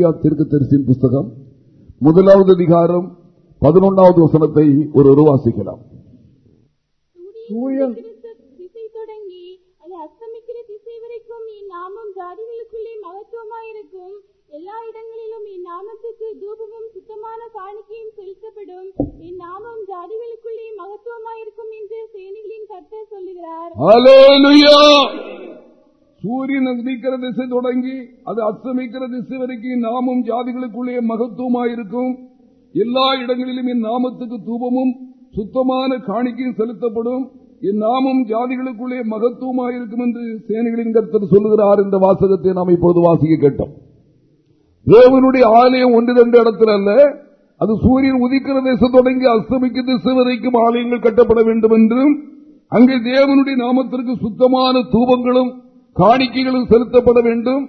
மல்கியா தெற்கு தரிசின் புஸ்தகம் முதலாவது அதிகாரம் பதினொன்றாவது வசனத்தை ஒரு வாசிக்கலாம். ஜாதிகளுக்குள்ளே மகத்துவமாயிருக்கும். எல்லா இடங்களிலும் என் நாமத்துக்கு தூபமும் சுத்தமான காணிக்கையும் செலுத்தப்படும். என் நாமம் ஜாதிகளுக்குள்ளே மகத்துவமாயிருக்கும் என்று சேனைகளின் கர்த்தர் சொல்லுகிறார். சூரியன் உதிக்கிற திசை தொடங்கி அது அஸ்தமிக்கிற திசை வரைக்கும் நாமும் ஜாதிகளுக்குள்ளே மகத்துவமாயிருக்கும். எல்லா இடங்களிலும் என் நாமத்துக்கு தூபமும் சுத்தமான காணிக்கையும் செலுத்தப்படும். என் நாமம் ஜாதிகளுக்குள்ளே மகத்துவமாயிருக்கும் என்று சேனைகளின் கருத்தர் சொல்லுகிறார் இந்த வாசகத்தை நாம் இப்போது வாசிக்க கேட்டோம். தேவனுடைய ஆலயம் ஒன்று ரெண்டு இடத்துல அல்ல அது சூரியன் உதிக்கிற தேசம் தொடங்கி அஸ்தமிக்க திசை வரைக்கும் ஆலயங்கள் கட்டப்பட வேண்டும் என்றும் அங்கே தேவனுடைய நாமத்திற்கு சுத்தமான தூபங்களும் காணிக்கைகளும் செலுத்தப்பட வேண்டும்.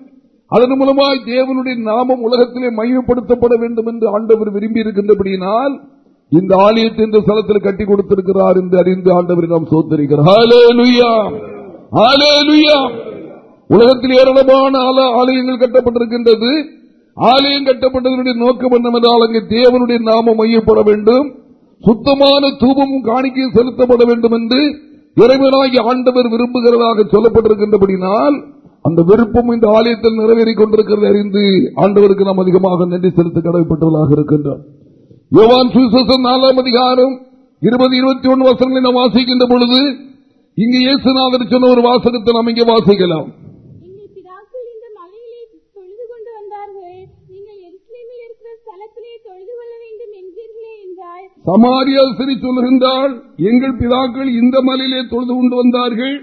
அதன் மூலமாய் தேவனுடைய நாமம் உலகத்திலே மையப்படுத்தப்பட வேண்டும் என்று ஆண்டவர் விரும்பி இருக்கின்றபடியினால் இந்த ஆலயத்தை இந்த ஸ்தலத்தில் கட்டி கொடுத்திருக்கிறார் என்று அறிந்து ஆண்டவர் நாம் சோத்தரிக்கிறார் உலகத்தில் ஏராளமான ஆலயங்கள் கட்டப்பட்டிருக்கின்றது. ஆலயம் கட்டப்பட்டதனுடைய நோக்கம் என்னவென்றால் அங்கே தேவனுடைய நாமம் மையப்பட வேண்டும். சுத்தமான தூபமும் காணிக்கையும் செலுத்தப்பட வேண்டும் என்று இறைவனாகி ஆண்டவர் விரும்புகிறதாக சொல்லப்பட்டிருக்கின்றபடினால் அந்த விருப்பம் இந்த ஆலயத்தில் நிறைவேறிக் கொண்டிருக்கிறது அறிந்து ஆண்டவருக்கு நாம் அதிகமாக நன்றி செலுத்த கடமைப்பட்டவர்களாக இருக்கின்றோம். யோவான் சுசேஷன் நாலாம் அதிகாரம் இருபது இருபத்தி ஒன்று வசனங்களை நாம் வாசிக்கின்ற பொழுது இங்கு இயேசுநாதர் சொன்ன ஒரு வாசகத்தை நாம் இங்கே வாசிக்கலாம் எங்கள் பிதாக்கள் இந்த மலையிலே தொழுது கொண்டு வந்தார்கள் நீங்கள் எருசலேமில் இருக்கிற ஸ்தலத்திலே தொழுது கொள்ள வேண்டும் என்கிறீர்களே என்றால் சமாரியா சிறி சொல்லுகின்றால் எங்கள் பிதாக்கள் இந்த மலையிலே தொழுது கொண்டு வந்தார்கள்.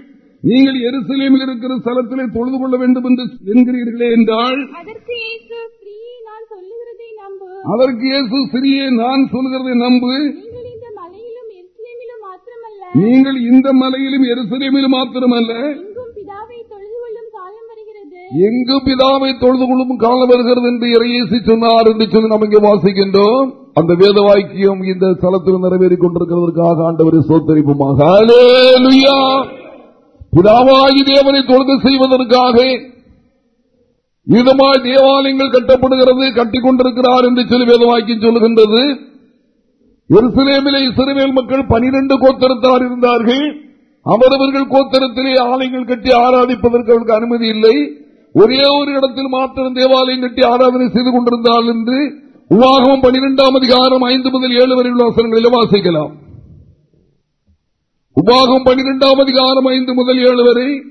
நீங்கள் எருசலேமில் இருக்கிற ஸ்தலத்திலே தொழுது கொள்ள வேண்டும் என்று என்கிறீர்களே என்றால் அதற்கு இயேசு ஸ்திரீயே நான் சொல்லுகிறதை நம்பு. அதற்கு இயேசு சிறியே நான் சொல்கிறதை நம்பு. நீங்கள் இந்த மலையிலும் எருசலேமிலும் மாத்திரமல்ல நீங்கள் இந்த மலையிலும் எருசலேமிலும் மாத்திரமல்ல எங்கும் பிதாவை தொழுது கொள்ளும் காலம் எங்கு பிதாவை தொழுது கொள்ளும் காலம் வருகிறது என்று இறையேசி சொன்னார் என்று சொல்லி நாம் இங்கே வாசிக்கின்றோம். அந்த வேத வாக்கியம் இந்த ஸ்தலத்தில் நிறைவேறிக் கொண்டிருக்கிறதற்காக ஆண்டவரை சோத்தரிப்புமாக. பிதாவாகி தேவனை தொழுது செய்வதற்காக விதமாய் தேவாலயங்கள் கட்டப்படுகிறது கட்டிக் கொண்டிருக்கிறார் என்று சொல்லி வேத வாக்கியம் சொல்லுகின்றது. எருசலேமிலே இஸ்ரவேல் மக்கள் பனிரெண்டு கோத்தரத்தார் இருந்தார்கள். அவரவர்கள் கோத்தரத்திலே ஆலயங்கள் கட்டி ஆராதிப்பதற்கு அவருக்கு அனுமதி இல்லை. ஒரே ஒரு இடத்தில் மாத்திரம் தேவாலயம் கட்டி ஆராதனை செய்து கொண்டிருந்தால் என்று உவாகம் பனிரெண்டாம் அதிகாரம் ஐந்து முதல் ஏழு வரை உள்ள வசனங்களில் வாசிக்கலாம். உபாகம் பனிரெண்டாம் அதிகாரம் ஐந்து முதல் ஏழு வரை.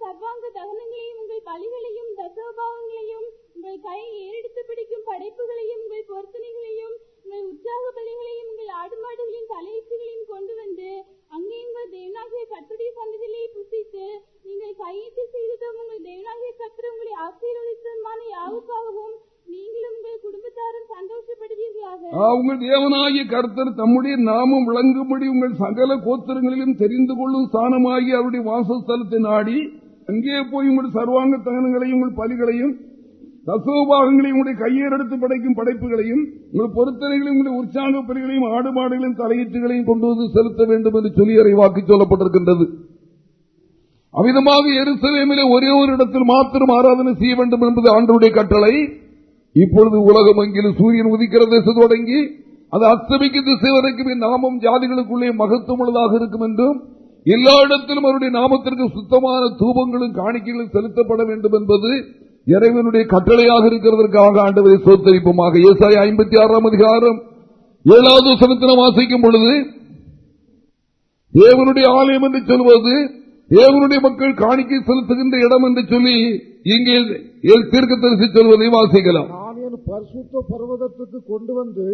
சர்வாங்க தகனங்களையும் உங்கள் பலிகளையும் தசோபாவங்களையும் உங்கள் கை ஏறெடுத்து பிடிக்கும் படைப்புகளையும் உங்கள் பொருத்தனைகளையும் உற்சாக பலிகளையும் உங்கள் ஆடு மாடுகளின் தலையீச்சுகளையும் கொண்டு வந்து அங்கே உங்கள் தேவனாகிய கத்துடைய சன்னதியிலே புசித்து நீங்கள் கையீட்டு செய்ததும். உங்கள் தேவனாகிய கர்த்தர் உங்களை ஆசீர்வதித்ததுமான யாவுக்காகவும் நீங்களும் உங்கள் குடும்பத்தாரும் சந்தோஷப்படுவீர்களாக. உங்கள் தேவனாகிய கர்த்தர் தம்முடைய நாமம் விளங்கும்படி உங்கள் சகல கோத்திரங்களிலும் தெரிந்து கொள்ளும் ஸ்தானமாகி அவருடைய வாசஸ்தலத்தை நாடி அங்கே போய் உங்கள் சர்வாங்க தகனங்களையும் உங்கள் பலிகளையும் தசோபாகங்களையும் உங்களுடைய கையேறெடுத்து படைக்கும் படைப்புகளையும் உங்கள் பொருத்தனைகளையும் உங்களுடைய உற்சாக பலிகளையும் ஆடுபாடுகளையும் தலையீட்டுகளையும் கொண்டு வந்து செலுத்த வேண்டும் என்று சொல்லி அறிவாக்கி சொல்லப்பட்டிருக்கின்றது. அமிதமாக எருசலேமிலே ஒரே ஒரு இடத்தில் மாத்திரம் ஆராதனை செய்ய வேண்டும் என்பது ஆண்டவருடைய கட்டளை. இப்பொழுது உலகம் எங்கிலும் சூரியன் உதிக்கிற திசை தொடங்கி அது அஸ்தமிக்கு திசை வரைக்கும் நாமம் ஜாதிகளுக்குள்ளே மகத்துவம் உள்ளதாக இருக்கும் என்றும் எல்லா இடத்திலும் அவருடைய நாமத்திற்கு சுத்தமான தூபங்களும் காணிக்கைகளும் செலுத்தப்பட வேண்டும் என்பது இறைவனுடைய கட்டளையாக இருக்கிறதற்காக ஆண்டவரை சோத்தரிப்புமாக. ஏசாய ஐம்பத்தி ஆறாம் அதிகாரம் ஏழாவது வசனத்தினம் வாசிக்கும் பொழுது தேவனுடைய ஆலயம் என்று சொல்வது தேவனுடைய மக்கள் காணிக்கை செலுத்துகின்ற இடம் என்று சொல்லி இங்கே தீர்க்க தரிசி சொல்வதை வாசிக்கலாம். நான் என் பரிசுத்த பர்வதத்துக்கு கொண்டு வந்து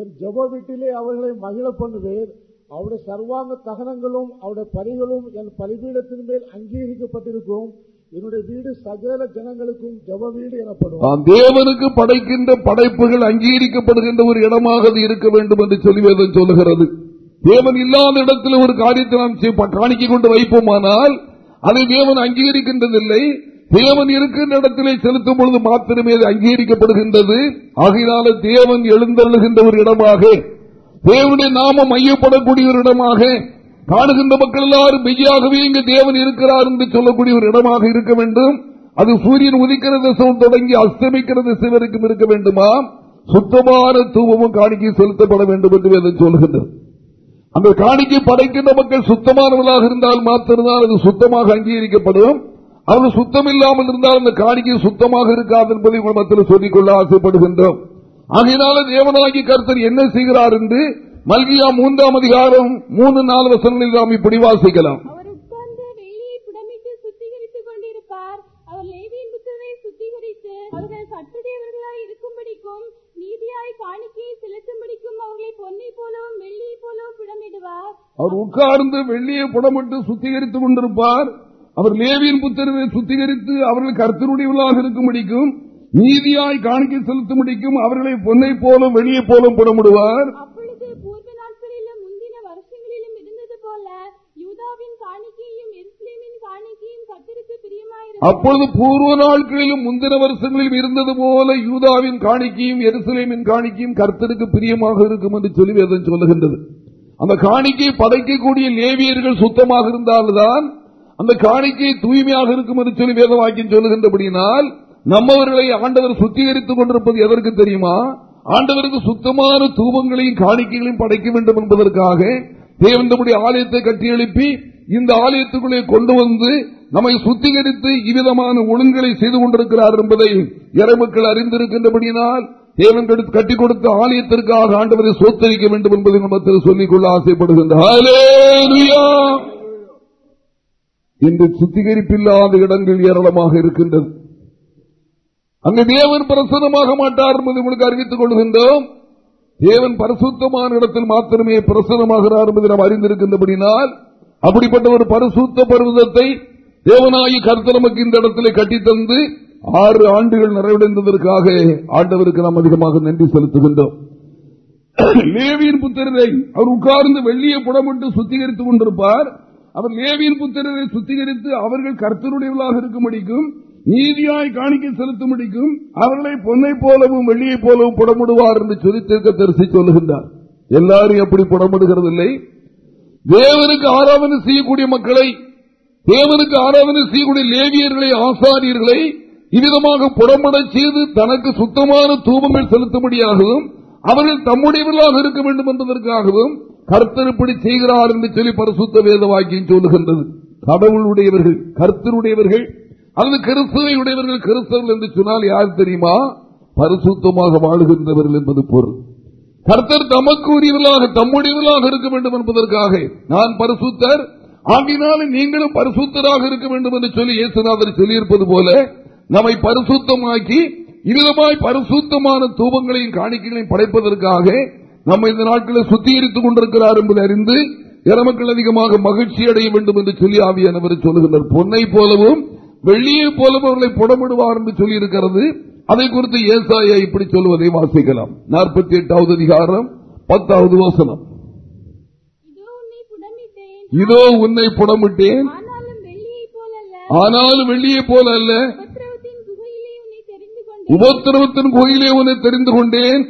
என் ஜப வீட்டிலே அவர்களை மகிழ பண்ணுவேன். அவருடைய சர்வாங்க தகனங்களும் அவருடைய பணிகளும் என் பலிபீடத்தின் மேல் அங்கீகரிக்கப்பட்டிருக்கும். என்னுடைய வீடு சகல ஜனங்களுக்கும் ஜப வீடு எனப்படும் தேவனுக்கு படைக்கின்ற படைப்புகள் அங்கீகரிக்கப்படுகின்ற ஒரு இடமாக அது இருக்க வேண்டும் என்று சொல்லி வேதம் சொல்லுகிறது. தேவன் இல்லாத இடத்தில் ஒரு காரியத்தை நாம் செய்- காணிக்கை கொண்டு வைப்போமானால் அதை தேவன் அங்கீகரிக்கின்றதில்லை. தேவன் இருக்கின்ற இடத்திலே செலுத்தும் பொழுது மாத்திரமே அது அங்கீகரிக்கப்படுகின்றது. ஆகையினால தேவன் எழுந்தருளுகின்ற ஒரு இடமாக தேவனுடைய நாமம் மையப்படக்கூடிய ஒரு இடமாக காணுகின்ற மக்கள் எல்லாரும் மெய்யாகவே இங்கு தேவன் இருக்கிறார் என்று சொல்லக்கூடிய ஒரு இடமாக இருக்க வேண்டும். அது சூரியன் உதிக்கிற திசையும் தொடங்கி அஸ்தமிக்கிற திசை வரைக்கும் இருக்க வேண்டுமா? சுத்தமான தூவமும் காணிக்கை செலுத்தப்பட வேண்டும் என்று வேதம் சொல்கின்றது. அந்த காணிக்கை படைக்கின்ற மக்கள் சுத்தமானவர்களாக இருந்தால் மாத்திருந்தால் அது சுத்தமாக அங்கீகரிக்கப்படும். அவர்கள் சுத்தம் இல்லாமல் இருந்தால் அந்த காணிக்கை சுத்தமாக இருக்காது என்பதை உங்கள் மத்தியில் சொல்லிக்கொள்ள ஆசைப்படுகின்றோம். ஆகையினால தேவனாகி கருத்தர் என்ன செய்கிறார் என்று மல்கியா மூன்றாம் அதிகாரம் மூணு நாலு வசனங்களில் நாம் இப்படி வாசிக்கலாம். அவர் உட்கார்ந்து வெள்ளியை புடமிட்டு சுத்திகரித்துக் கொண்டிருப்பார். அவர் லேவியின் புத்தரவை சுத்திகரித்து அவர்கள் கர்த்தருடையவர்களாக இருக்கும்படிக்கும் நீதியாய் காணிக்கை செலுத்தும்படிக்கும் அவர்களை பொன்னை போலும் வெளியே போலும் புடமிடுவார் அப்பொழுது பூர்வ நாட்களிலும் முந்தின வருஷங்களிலும் இருந்தது போல யூதாவின் காணிக்கையும் எருசலேமின் காணிக்கையும் கத்திற்கு பிரியமாயிருக்கும் அப்பொழுது பூர்வ நாட்களிலும் முந்தின வருஷங்களிலும் இருந்தது போல யூதாவின் காணிக்கையும் எருசலேமின் காணிக்கையும் கர்த்தருக்கு பிரியமாக இருக்கும் என்று சொல்லி வேதம் சொல்லுகின்றது. அந்த காணிக்கை படைக்கக்கூடிய லேவியர்கள் சுத்தமாக இருந்தால்தான் அந்த காணிக்கை தூய்மையாக இருக்கும் என்று சொல்லி வேத வாக்கியம் சொல்லுகின்றபடியினால் நம்மவர்களை ஆண்டவர் சுத்திகரித்துக் கொண்டிருப்பது எதற்கு தெரியுமா? ஆண்டவருக்கு சுத்தமான தூபங்களையும் காணிக்கைகளையும் படைக்க வேண்டும் என்பதற்காக தேவந்தமுடைய ஆலயத்தை கட்டி எழுப்பி இந்த ஆலயத்துக்குள்ளே கொண்டு வந்து நம்மை சுத்திகரித்து இவ்விதமான ஒழுங்குகளை செய்து கொண்டிருக்கிறார் என்பதை இறைமக்கள் அறிந்திருக்கின்றபடியினால் தேவன் கட்டி கொடுத்த ஆலயத்திற்காக ஆண்டவரை சோத்தரிக்க வேண்டும் என்பதை நம்ம சொல்லிக்கொள்ள ஆசைப்படுகின்றார் இன்று சுத்திகரிப்பில்லாத இடங்கள் ஏராளமாக இருக்கின்றது. அங்கு தேவன் பிரசனமாக மாட்டார் என்பதை உங்களுக்கு அறிவித்துக் கொள்கின்றோம். தேவன் பரிசுத்தமான இடத்தில் மாத்திரமே பிரசனமாகிறார் என்பதை நாம் அறிந்திருக்கின்றபடினால் அப்படிப்பட்ட ஒரு பரிசுத்த பருவதத்தை தேவனாயி கருத்து நமக்கு இந்த இடத்திலே கட்டித்தந்து ஆறு ஆண்டுகள் நிறைவடைந்ததற்காக ஆண்டவருக்கு நாம் அதிகமாக நன்றி செலுத்துகின்றோம். லேவியின் புத்திரரை அவர் உட்கார்ந்து வெள்ளியை புடமிட்டு சுத்திகரித்துக் கொண்டிருப்பார். அவர் லேவியின் புத்திரரை சுத்திகரித்து அவர்கள் கர்த்தருடையவர்களாக இருக்கும்படிக்கும் நீதியாய் காணிக்கை செலுத்தும்படிக்கும் அவர்களை பொன்னை போலவும் வெள்ளியை போலவும் புடமிடுவார் என்று சொல்லி தீர்க்க தரிசி சொல்லுகின்றார். எல்லாரும் எப்படி புடமிடுகிறது இல்லை தேவனுக்கு ஆராதனை செய்யக்கூடிய மக்களை தேவனுக்கு ஆராதனை செய்யக்கூடிய லேவியர்களை ஆசாரியர்களை இவ்விதமாக புறம்பட செய்து தனக்கு சுத்தமான தூபங்கள் செலுத்தும்படியாகவும் அவர்கள் தம்முடையவர்களாக இருக்க வேண்டும் என்பதற்காகவும் கர்த்தர் இப்படி செய்கிறார் என்று சொல்லி பரிசுத்த வேத வாக்கியம் சொல்லுகின்றது. கடவுளுடையவர்கள் கர்த்தருடையவர்கள் அல்லது கிறிஸ்துவை உடையவர்கள் கிறிஸ்தவர்கள் என்று சொன்னால் யார் தெரியுமா? பரிசுத்தமாக வாழுகின்றவர்கள் என்பது பொருள். கர்த்தர் தமக்கு உரியவர்களாக தம்முடையவர்களாக இருக்க வேண்டும் என்பதற்காக நான் பரிசுத்தர். ஆகினாலும் நீங்களும் பரிசுத்தராக இருக்க வேண்டும் என்று சொல்லி இயேசுநாதர் சொல்லியிருப்பது போல நம்மை பரிசுத்தமாக்கி இவ்விதமாய் பரிசுத்தமான தூபங்களையும் காணிக்கைகளையும் படைப்பதற்காக நம்ம இந்த நாட்களில் சுத்திகரித்துக் கொண்டிருக்கிறார் என்பதை அறிந்து இறமக்கள் அதிகமாக மகிழ்ச்சி அடைய வேண்டும் என்று சொல்லி ஆவியானவர் சொல்லுகின்றனர் பொன்னை போலவும் வெள்ளியை போலவும் அவர்களை புடமிடுவார் என்று சொல்லியிருக்கிறது. அதை குறித்து ஏசாயா இப்படி சொல்வதை வாசிக்கலாம். நாற்பத்தி எட்டாவது அதிகாரம் பத்தாவது வசனம். இதோ உன்னை புடமிட்டேன். ஆனாலும் வெள்ளியை போல அல்ல உபத்திரவத்தின் கோயிலே உன்னை தெரிந்து கொண்டேன்.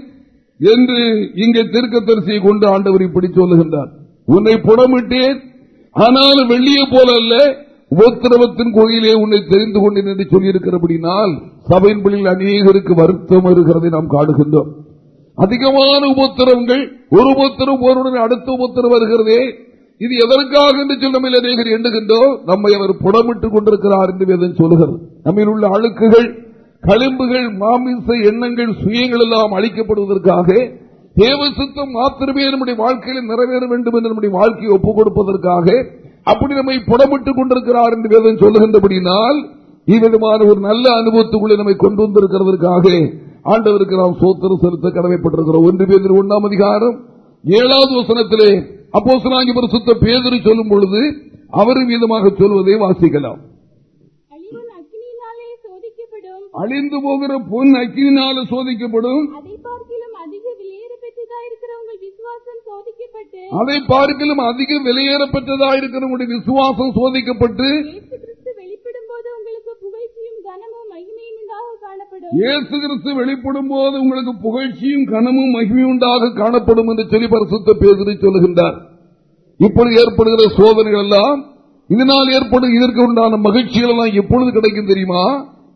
என்று இங்கே தரிசியை கொண்டு ஆண்டவர் இப்படி சொல்லுகின்றார். உன்னை புடமிட்டேன் ஆனாலும் வெள்ளியை போல அல்ல உபத்திரவத்தின் கோயிலே உன்னை தெரிந்து கொண்டேன் என்று சொல்லியிருக்கிறபடினால் சபையின் பிள்ளைகள் அநேகருக்கு வருத்தம் வருகிறதை நாம் காணுகின்றோம். அதிகமான உபத்திரவங்கள் ஒரு உபத்திரம் ஒருவருடன் அடுத்த உபத்திரம் வருகிறதே. இது எதற்காக என்று சொல்லி அநேகர் எண்ணுகின்றோம். நம்மை அவர் புடமிட்டுக் கொண்டிருக்கிறார் என்று வேதம் சொல்லுகிறது. நம்மில் உள்ள அழுக்குகள் களிம்புகள் மாமிச எண்ணங்கள் சுயங்கள் எல்லாம் அளிக்கப்படுவதற்காக தேவசுத்தம் மாத்திரமே நம்முடைய வாழ்க்கையில் நிறைவேற வேண்டும் என்று நம்முடைய வாழ்க்கையை ஒப்புக் கொடுப்பதற்காக அப்படி நம்மை புடமிட்டுக் கொண்டிருக்கிறார் என்று வேதம் சொல்லுகின்றபடினால் இவ்விதமான ஒரு நல்ல அனுபவத்துக்குள்ளே நம்மை கொண்டு வந்திருக்கிறதற்காக ஆண்டவருக்கு நாம் சோத்திரம் செலுத்த கடமைப்பட்டிருக்கிறோம். ஒன்று பேர் ஒன்றாம் அதிகாரம் ஏழாவது வசனத்திலே அப்போ சுத்த பேதரி சொல்லும் பொழுது அவரும் விதமாக சொல்வதை வாசிக்கலாம். அழிந்து போகிற பொன் அக்கினால சோதிக்கப்படும் அதை பார்க்கிலும் அதிக விலையேற பெற்றதா இருக்கிற உங்கள் விசுவாசம் சோதிக்கப்பட்டு அதை பார்க்கலும் அதிக விலையேறப்பட்டதா இருக்கிற உங்களுடைய விசுவாசம் சோதிக்கப்பட்டு இயேசு கிறிஸ்து வெளிப்படும் போது உங்களுக்கு புகழ்ச்சியும் கனமும் மகிமையும் உண்டாக காணப்படும் என்று சொல்லி பரிசுத்த பேதரை சொல்லுகின்றார். இப்பொழுது ஏற்படுகிற சோதனைகள் எல்லாம் இதனால் ஏற்படும் இதற்கு உண்டான மகிழ்ச்சிகள் எல்லாம் எப்பொழுது கிடைக்கும் தெரியுமா?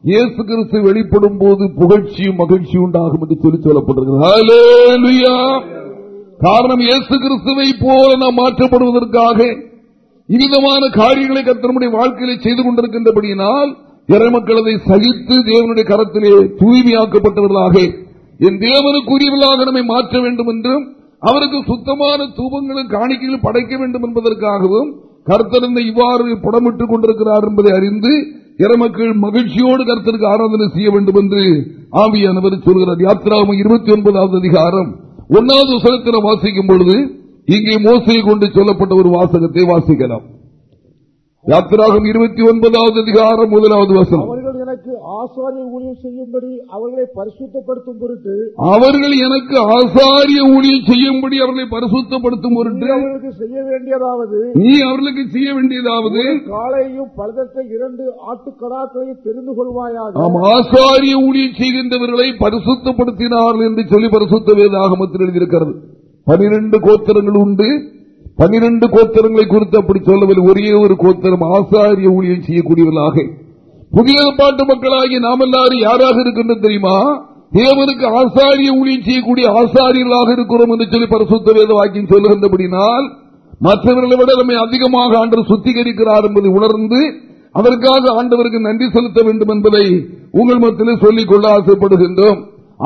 இயேசு கிறிஸ்து வெளிப்படும் போது புகழ்ச்சியும் மகிழ்ச்சியும் உண்டாகும் என்று சொல்லி ஹalleluya. காரணம் இயேசு கிறிஸ்துவை போல நாம் மாற்றப்படுவதற்காக இவ்விதமான காரியங்களை கத்தனுடைய வாழ்க்கையில செய்து கொண்டிருக்கின்றபடியினால் இறைமக்கள் அதை சகித்து தேவனுடைய கரத்திலே தூய்மையாக்கப்பட்டவர்களாக என் தேவனுக்குரியவர்களாக நம்மை மாற்ற வேண்டும் என்றும் அவருக்கு சுத்தமான தூபங்களும் காணிக்கைகளும் படைக்க வேண்டும் என்பதற்காகவும் கர்த்தர் இவ்வாறு புடமிட்டுக் கொண்டிருக்கிறார் என்பதை அறிந்து இறமக்கள் மகிழ்ச்சியோடு கருத்திற்கு ஆராதனை செய்ய வேண்டும் என்று ஆவியானவர் சொல்கிறார். யாத்ராவும் இருபத்தி ஒன்பதாவது அதிகாரம் ஒன்னாவது வசனத்தில் வாசிக்கும் பொழுது இங்கே மோசையை கொண்டு சொல்லப்பட்ட ஒரு வாசகத்தை வாசிக்கலாம். யாத்திராகம் இருபத்தி ஒன்பதாவது அதிகாரம் முதலாவது வசனம். எனக்கு ஆசாரிய ஊழியம் செய்யும்படி அவர்களை பரிசுத்தப்படுத்தும் பொருட்டு அவர்கள் எனக்கு ஆசாரிய ஊழியம் செய்யும்படி அவர்களை பரிசுத்தப்படுத்தும் பொருட்டு அவர்களுக்கு செய்ய வேண்டியதாவது நீ அவர்களுக்கு செய்ய வேண்டியதாவது காளையையும் பழுதற்ற இரண்டு ஆட்டுக்கடாக்களையும் தெரிந்து கொள்வாயாக. நாம் ஆசாரிய ஊழியம் செய்கின்றவர்களை பரிசுத்தப்படுத்தினார்கள் என்று சொல்லி பரிசுத்த வேதாகமத்தில் எழுதியிருக்கிறது. பனிரெண்டு கோத்திரங்கள் உண்டு. பனிரெண்டு கோத்திரங்களை குறித்து அப்படி சொல்லவில்லை. ஒரே ஒரு கோத்திரம் ஆசாரிய ஊழியம் செய்யக்கூடியவர்களாக. புதிய பாட்டு மக்களாகி நாம் எல்லாரும் யாராக இருக்கின்றோம் தெரியுமா? தேவனுக்கு ஆசாரிய ஊழியம் செய்யக்கூடிய ஆசாரியர்களாக இருக்கிறோம் என்று சொல்லி பரிசுத்த வேத வாக்கியம் சொல்லுகின்றபடினால் மற்றவர்களை விட நம்மை அதிகமாக ஆண்டவர் சுத்திகரிக்கிறார் என்பதை உணர்ந்து அதற்காக ஆண்டவருக்கு நன்றி செலுத்த வேண்டும் என்பதை உங்கள் மத்தியில் சொல்லிக் கொள்ள ஆசைப்படுகின்றோம்.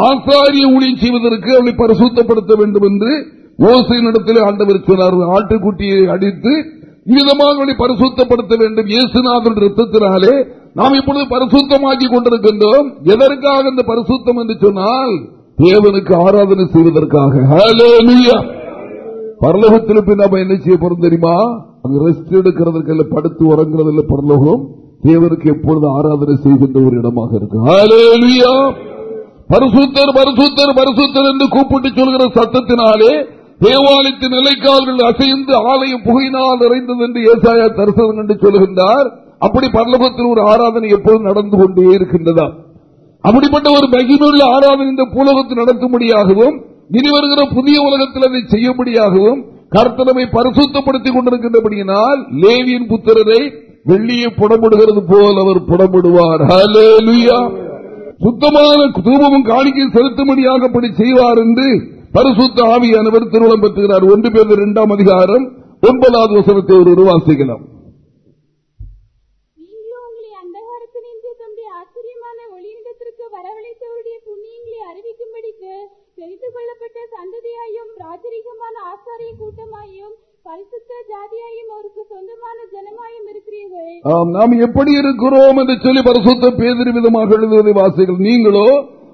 ஆசாரிய ஊழியம் செய்வதற்கு அவளை பரிசுத்தப்படுத்த வேண்டும் என்று ஓசையினிடத்தில் ஆண்டவர் சொன்னார். ஆட்டுக்குட்டியை அடித்து விதமாக அவளை பரிசுத்தப்படுத்த வேண்டும். இயேசுநாதன் ரத்தத்தினாலே நாம் இப்பொழுது பரிசுத்தமாக்கி கொண்டிருக்கின்றோம். எதற்காக இந்த பரிசுத்தம் என்று சொன்னால் தேவனுக்கு ஆராதனை செய்வதற்காக. பரலோகத்தில் போய் நாம என்ன செய்ய போறோம் தெரியுமா? அங்க ரெஸ்ட் எடுக்கிறதுக்கு இல்ல படுத்து உறங்குறது இல்ல பரலோகம். தேவனுக்கு எப்பொழுது ஆராதனை செய்கின்ற ஒரு இடமாக இருக்கு. பரிசுத்தர் பரிசுத்தர் பரிசுத்தர் என்று கூப்பிட்டு சொல்கிற சத்தத்தினாலே தேவாலயத்தின் நிலைக்கால்கள் அசைந்து ஆலயம் புகையினால் நிறைந்தது என்று ஏசாயா தரிசனம் என்று சொல்கின்றார். அப்படி பரலோகத்தில் ஒரு ஆராதனை எப்போதும் நடந்து கொண்டே இருக்கின்றதா? அப்படிப்பட்ட ஒரு மகிமுள்ள ஆராதனை இந்த பூலகத்தில் நடத்தும்படியாகவும் இனி வருகிற புதிய உலகத்தில் அதை செய்யும்படியாகவும் கர்த்தனமை பரிசுத்தப்படுத்திக் கொண்டிருக்கின்றபடியினால் லேவியின் புத்திரரை வெள்ளியை புடமிடுகிறது போல் அவர் புடமிடுவார். சுத்தமான தூபமும் காணிக்கை செலுத்தும்படியாக அப்படி செய்வார் என்று பரிசுத்த ஆவியானவர் திருமணம் பெற்றுகிறார். ஒன்று பேர் இரண்டாம் அதிகாரம் ஒன்பதாவது வசனத்தை ஒரு வாசிக்கலாம் நீங்களோ உங்களை அந்தகாரத்தினின்று தம்முடைய ஆச்சரியமான ஒளியிடத்திற்கு வரவழைத்தவருடைய புண்ணியங்களை அறிவிக்கும்படிக்கு தெரிந்து கொள்ளப்பட்ட சந்ததியாயும் ராஜரீகமான ஆசாரிய கூட்டமாயும் பரிசுத்த ஜாதியாயும் அவருக்கு சொந்தமான ஜனமாயும் இருக்கிறீர்கள். ஆம் நாம் எப்படி இருக்கிறோம் என்று சொல்லி பரிசுத்த பேதிரி விதமாக எழுதுவதை வாசிகள் நீங்களோ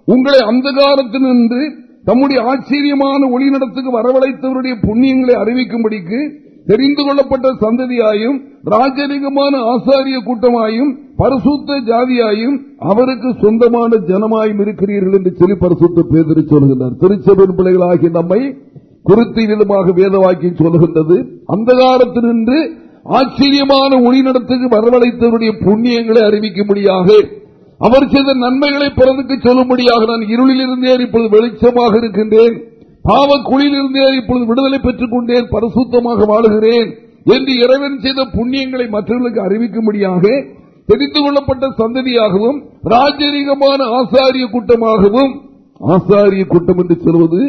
உங்களை அந்தகாரத்தினின்று தம்முடைய ஆச்சரியமான ஒளிநடத்துக்கு வரவழைத்தவருடைய புண்ணியங்களை அறிவிக்கும்படிக்கு தெரிந்து கொள்ளப்பட்ட சந்ததியாயும் ராஜரிகமான ஆசாரிய கூட்டமாயும் பரிசுத்த ஜாதியாயும் அவருக்கு சொந்தமான ஜனமாயும் இருக்கிறீர்கள் என்று சொல்லி பரிசுத்த பேதறி சொல்கின்றார் திருச்சபையின் பிள்ளைகளாகி நம்மை குறித்து விதமாக வேதவாக்கியம் சொல்கின்றது காலத்திலிருந்து ஆச்சரியமான ஒளிநடத்துக்கு வரவழைத்தவருடைய புண்ணியங்களை அறிவிக்கும்படியாக அவர் செய்த நன்மைகளை பிறருக்கு சொல்லும்படியாக நான் இருளில் இருந்தே இப்பொழுது வெளிச்சமாக இருக்கின்றேன். பாவ குழியிலிருந்தே இப்பொழுது விடுதலை பெற்றுக் கொண்டேன் பரிசுத்தமாக வாழுகிறேன் என்று இறைவன் செய்த புண்ணியங்களை மற்றவர்களுக்கு அறிவிக்கும்படியாக தெரிந்து கொள்ளப்பட்ட சந்ததியாகவும் ராஜரீகமான ஆசாரிய கூட்டமாகவும் ஆசாரிய கூட்டம் என்று சொல்வது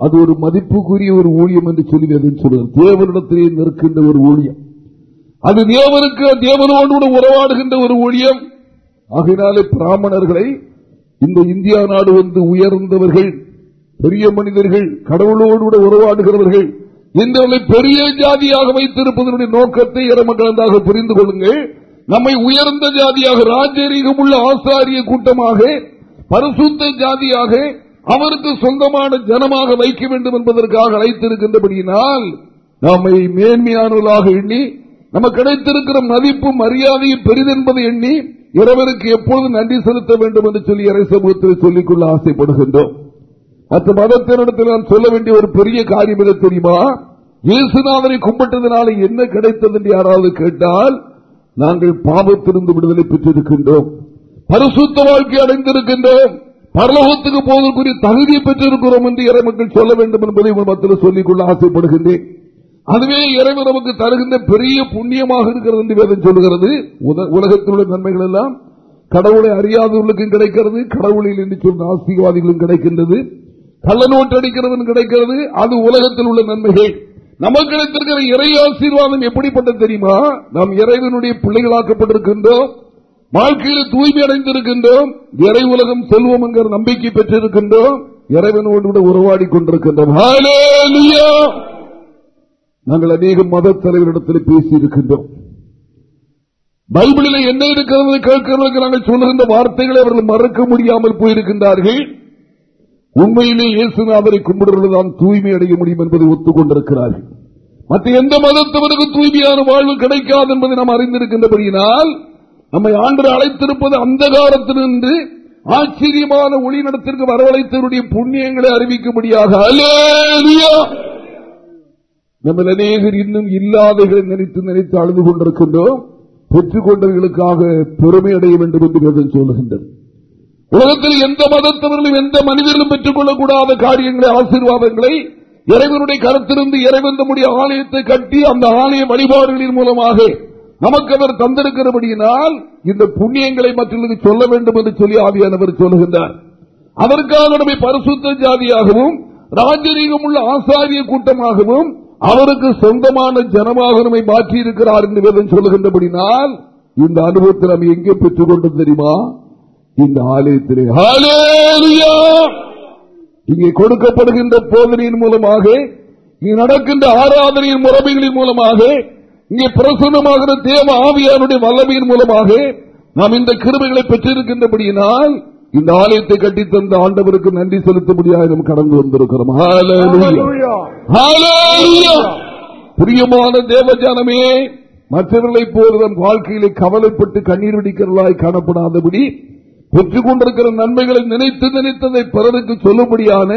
அது ஒரு மதிப்புக்குரிய ஒரு ஊழியம் என்று சொல்லி சொல்வது தேவனிடத்திலே நிற்கின்ற ஒரு ஊழியம். அது தேவனுக்கு தேவனோடு கூட உறவாடுகின்ற ஒரு ஊழியம். ஆகினாலே பிராமணர்களை இந்த இந்தியா நாடு வந்து உயர்ந்தவர்கள் பெரிய மனிதர்கள் கடவுளோடு கூட உறவாடுகிறவர்கள் இந்தவர்களை பெரிய ஜாதியாக வைத்திருப்பதனுடைய நோக்கத்தை இறமக்கலந்தாக புரிந்து கொள்ளுங்கள். நம்மை உயர்ந்த ஜாதியாக ராஜரீகம் உள்ள ஆசாரிய கூட்டமாக பரிசுத்த ஜாதியாக அவருக்கு சொந்தமான ஜனமாக வைக்க வேண்டும் என்பதற்காக அழைத்திருக்கின்றபடியினால் நம்மை மேன்மையானவர்களாக எண்ணி நமக்கு கிடைத்திருக்கிற மதிப்பும் மரியாதையும் பெரிதென்பதை எண்ணி இறைவருக்கு எப்பொழுது நன்றி செலுத்த வேண்டும் என்று சொல்லி இறை சமூகத்தில் சொல்லிக்கொள்ள ஆசைப்படுகின்றோம். மற்ற மதத்தினிடத்தில் நான் சொல்ல வேண்டிய ஒரு பெரிய காரியம் என்ன தெரியுமா? இயேசுநாதனை கும்பிட்டதனால என்ன கிடைத்தது என்று யாராவது கேட்டால் நாங்கள் பாவத்திலிருந்து விடுதலை பெற்றிருக்கின்றோம். பரிசுத்த வாழ்க்கை அடைந்திருக்கின்றோம். பரலோகத்துக்கு போவதற்குரிய தகுதியை பெற்றிருக்கிறோம் என்று இறை மக்கள் சொல்ல வேண்டும் என்பதை உங்கள் மத்தியில் சொல்லிக்கொள்ள ஆசைப்படுகின்றேன். அதுவே இறைவன் நமக்கு தருகின்ற பெரிய புண்ணியமாக இருக்கிறது என்று வேதம் சொல்லுகிறது. உல- உலகத்தில் உள்ள நன்மைகள் எல்லாம் கடவுளை அறியாதவர்களுக்கும் கிடைக்கிறது கடவுளில் என்று சொன்ன ஆசீர்வாதிகளும் கிடைக்கின்றது. கள்ள நோட்டு அடிக்கிறவன் கிடைக்கிறது அது உலகத்தில் உள்ள நன்மைகள். நமக்கு கிடைத்திருக்கிற இறை ஆசீர்வாதம் எப்படிப்பட்டது தெரியுமா? நாம் இறைவனுடைய பிள்ளைகளாக்கப்பட்டிருக்கின்றோம் வாழ்க்கையில் தூய்மை அடைந்திருக்கின்றோம் இறை உலகம் செல்வோம் என்கிற நம்பிக்கை பெற்றிருக்கின்றோம் இறைவனோடு கூட கொண்டிருக்கின்றோம். நாங்கள் அநேக மத தலைவரிடத்தில் பேசியிருக்கின்றோம். பைபிளில் என்ன இருக்கிறது கேட்கிறவர்களுக்கு நாங்கள் சொல்லுகின்ற வார்த்தைகளை அவர்கள் மறக்க முடியாமல் போயிருக்கின்றார்கள். உண்மையிலே இயேசுநாதரை கும்பிடுவதுதான் தூய்மை அடைய முடியும் என்பதை ஒத்துக்கொண்டிருக்கிறார்கள். மற்ற எந்த மதத்தவருக்கு தூய்மையான வாழ்வு கிடைக்காது என்பதை நாம் அறிந்திருக்கின்றபடியினால் நம்மை ஆண்டு அழைத்திருப்பது அந்த காலத்திலிருந்து ஆச்சரியமான ஒளி நடத்திற்கு வரவழைத்தவருடைய புண்ணியங்களை அறிவிக்கும்படியாக. நம்ம அநேகர் இன்னும் இல்லாதவர்களை நினைத்து நினைத்து அழுது கொண்டிருக்கின்றோம். பெற்றுக் கொண்டவர்களுக்காக பெருமை அடைய வேண்டும் என்று சொல்லுகின்றது உலகத்தில் எந்த மதத்தவர்களும் எந்த மனிதர்களும் பெற்றுக் கொள்ளக்கூடாத காரியங்களை ஆசீர்வாதங்களை இறைவனுடைய கருத்திலிருந்து இறைவன் தம்முடைய ஆலயத்தை கட்டி அந்த ஆலய வழிபாடுகளின் மூலமாக நமக்கு அவர் தந்திருக்கிறபடியினால் இந்த புண்ணியங்களை மற்றவர்களுக்கு சொல்ல வேண்டும் என்று சொல்லி ஆவியானவர் சொல்லுகின்றார். அதற்காக நம்மை பரிசுத்த ஜாதியாகவும் ராஜரீகம் உள்ள ஆசாரிய கூட்டமாகவும் அவருக்கு சொந்தமான ஜனமாக நம்மை மாற்றியிருக்கிறார் என்று சொல்லுகின்றபடினால் இந்த அனுபவத்தை நாம் எங்கே பெற்றுக் கொண்டோம் தெரியுமா? இந்த ஆலயத்திலே! இங்கே கொடுக்கப்படுகின்ற போதனையின் மூலமாக இங்கே நடக்கின்ற ஆராதனையின் முறைமைகளின் மூலமாக இங்கே பிரசன்னமாகிற தேவ ஆவியானுடைய வல்லமையின் மூலமாக நாம் இந்த கிருமைகளை பெற்றிருக்கின்றபடியினால் இந்த ஆலயத்தை கட்டித் தந்த ஆண்டவருக்கு நன்றி செலுத்தும்படியாக நாம் கடந்து வந்திருக்கிறோம்! பிரியமான தேவஜானமே மற்றவர்களைப் போல நம் வாழ்க்கையிலே கவலைப்பட்டு கண்ணீர் வெடிக்கிறவர்களாய் காணப்படாதபடி பெற்றுக் கொண்டிருக்கிற நன்மைகளை நினைத்து நினைத்ததை பிறருக்கு சொல்லும்படியான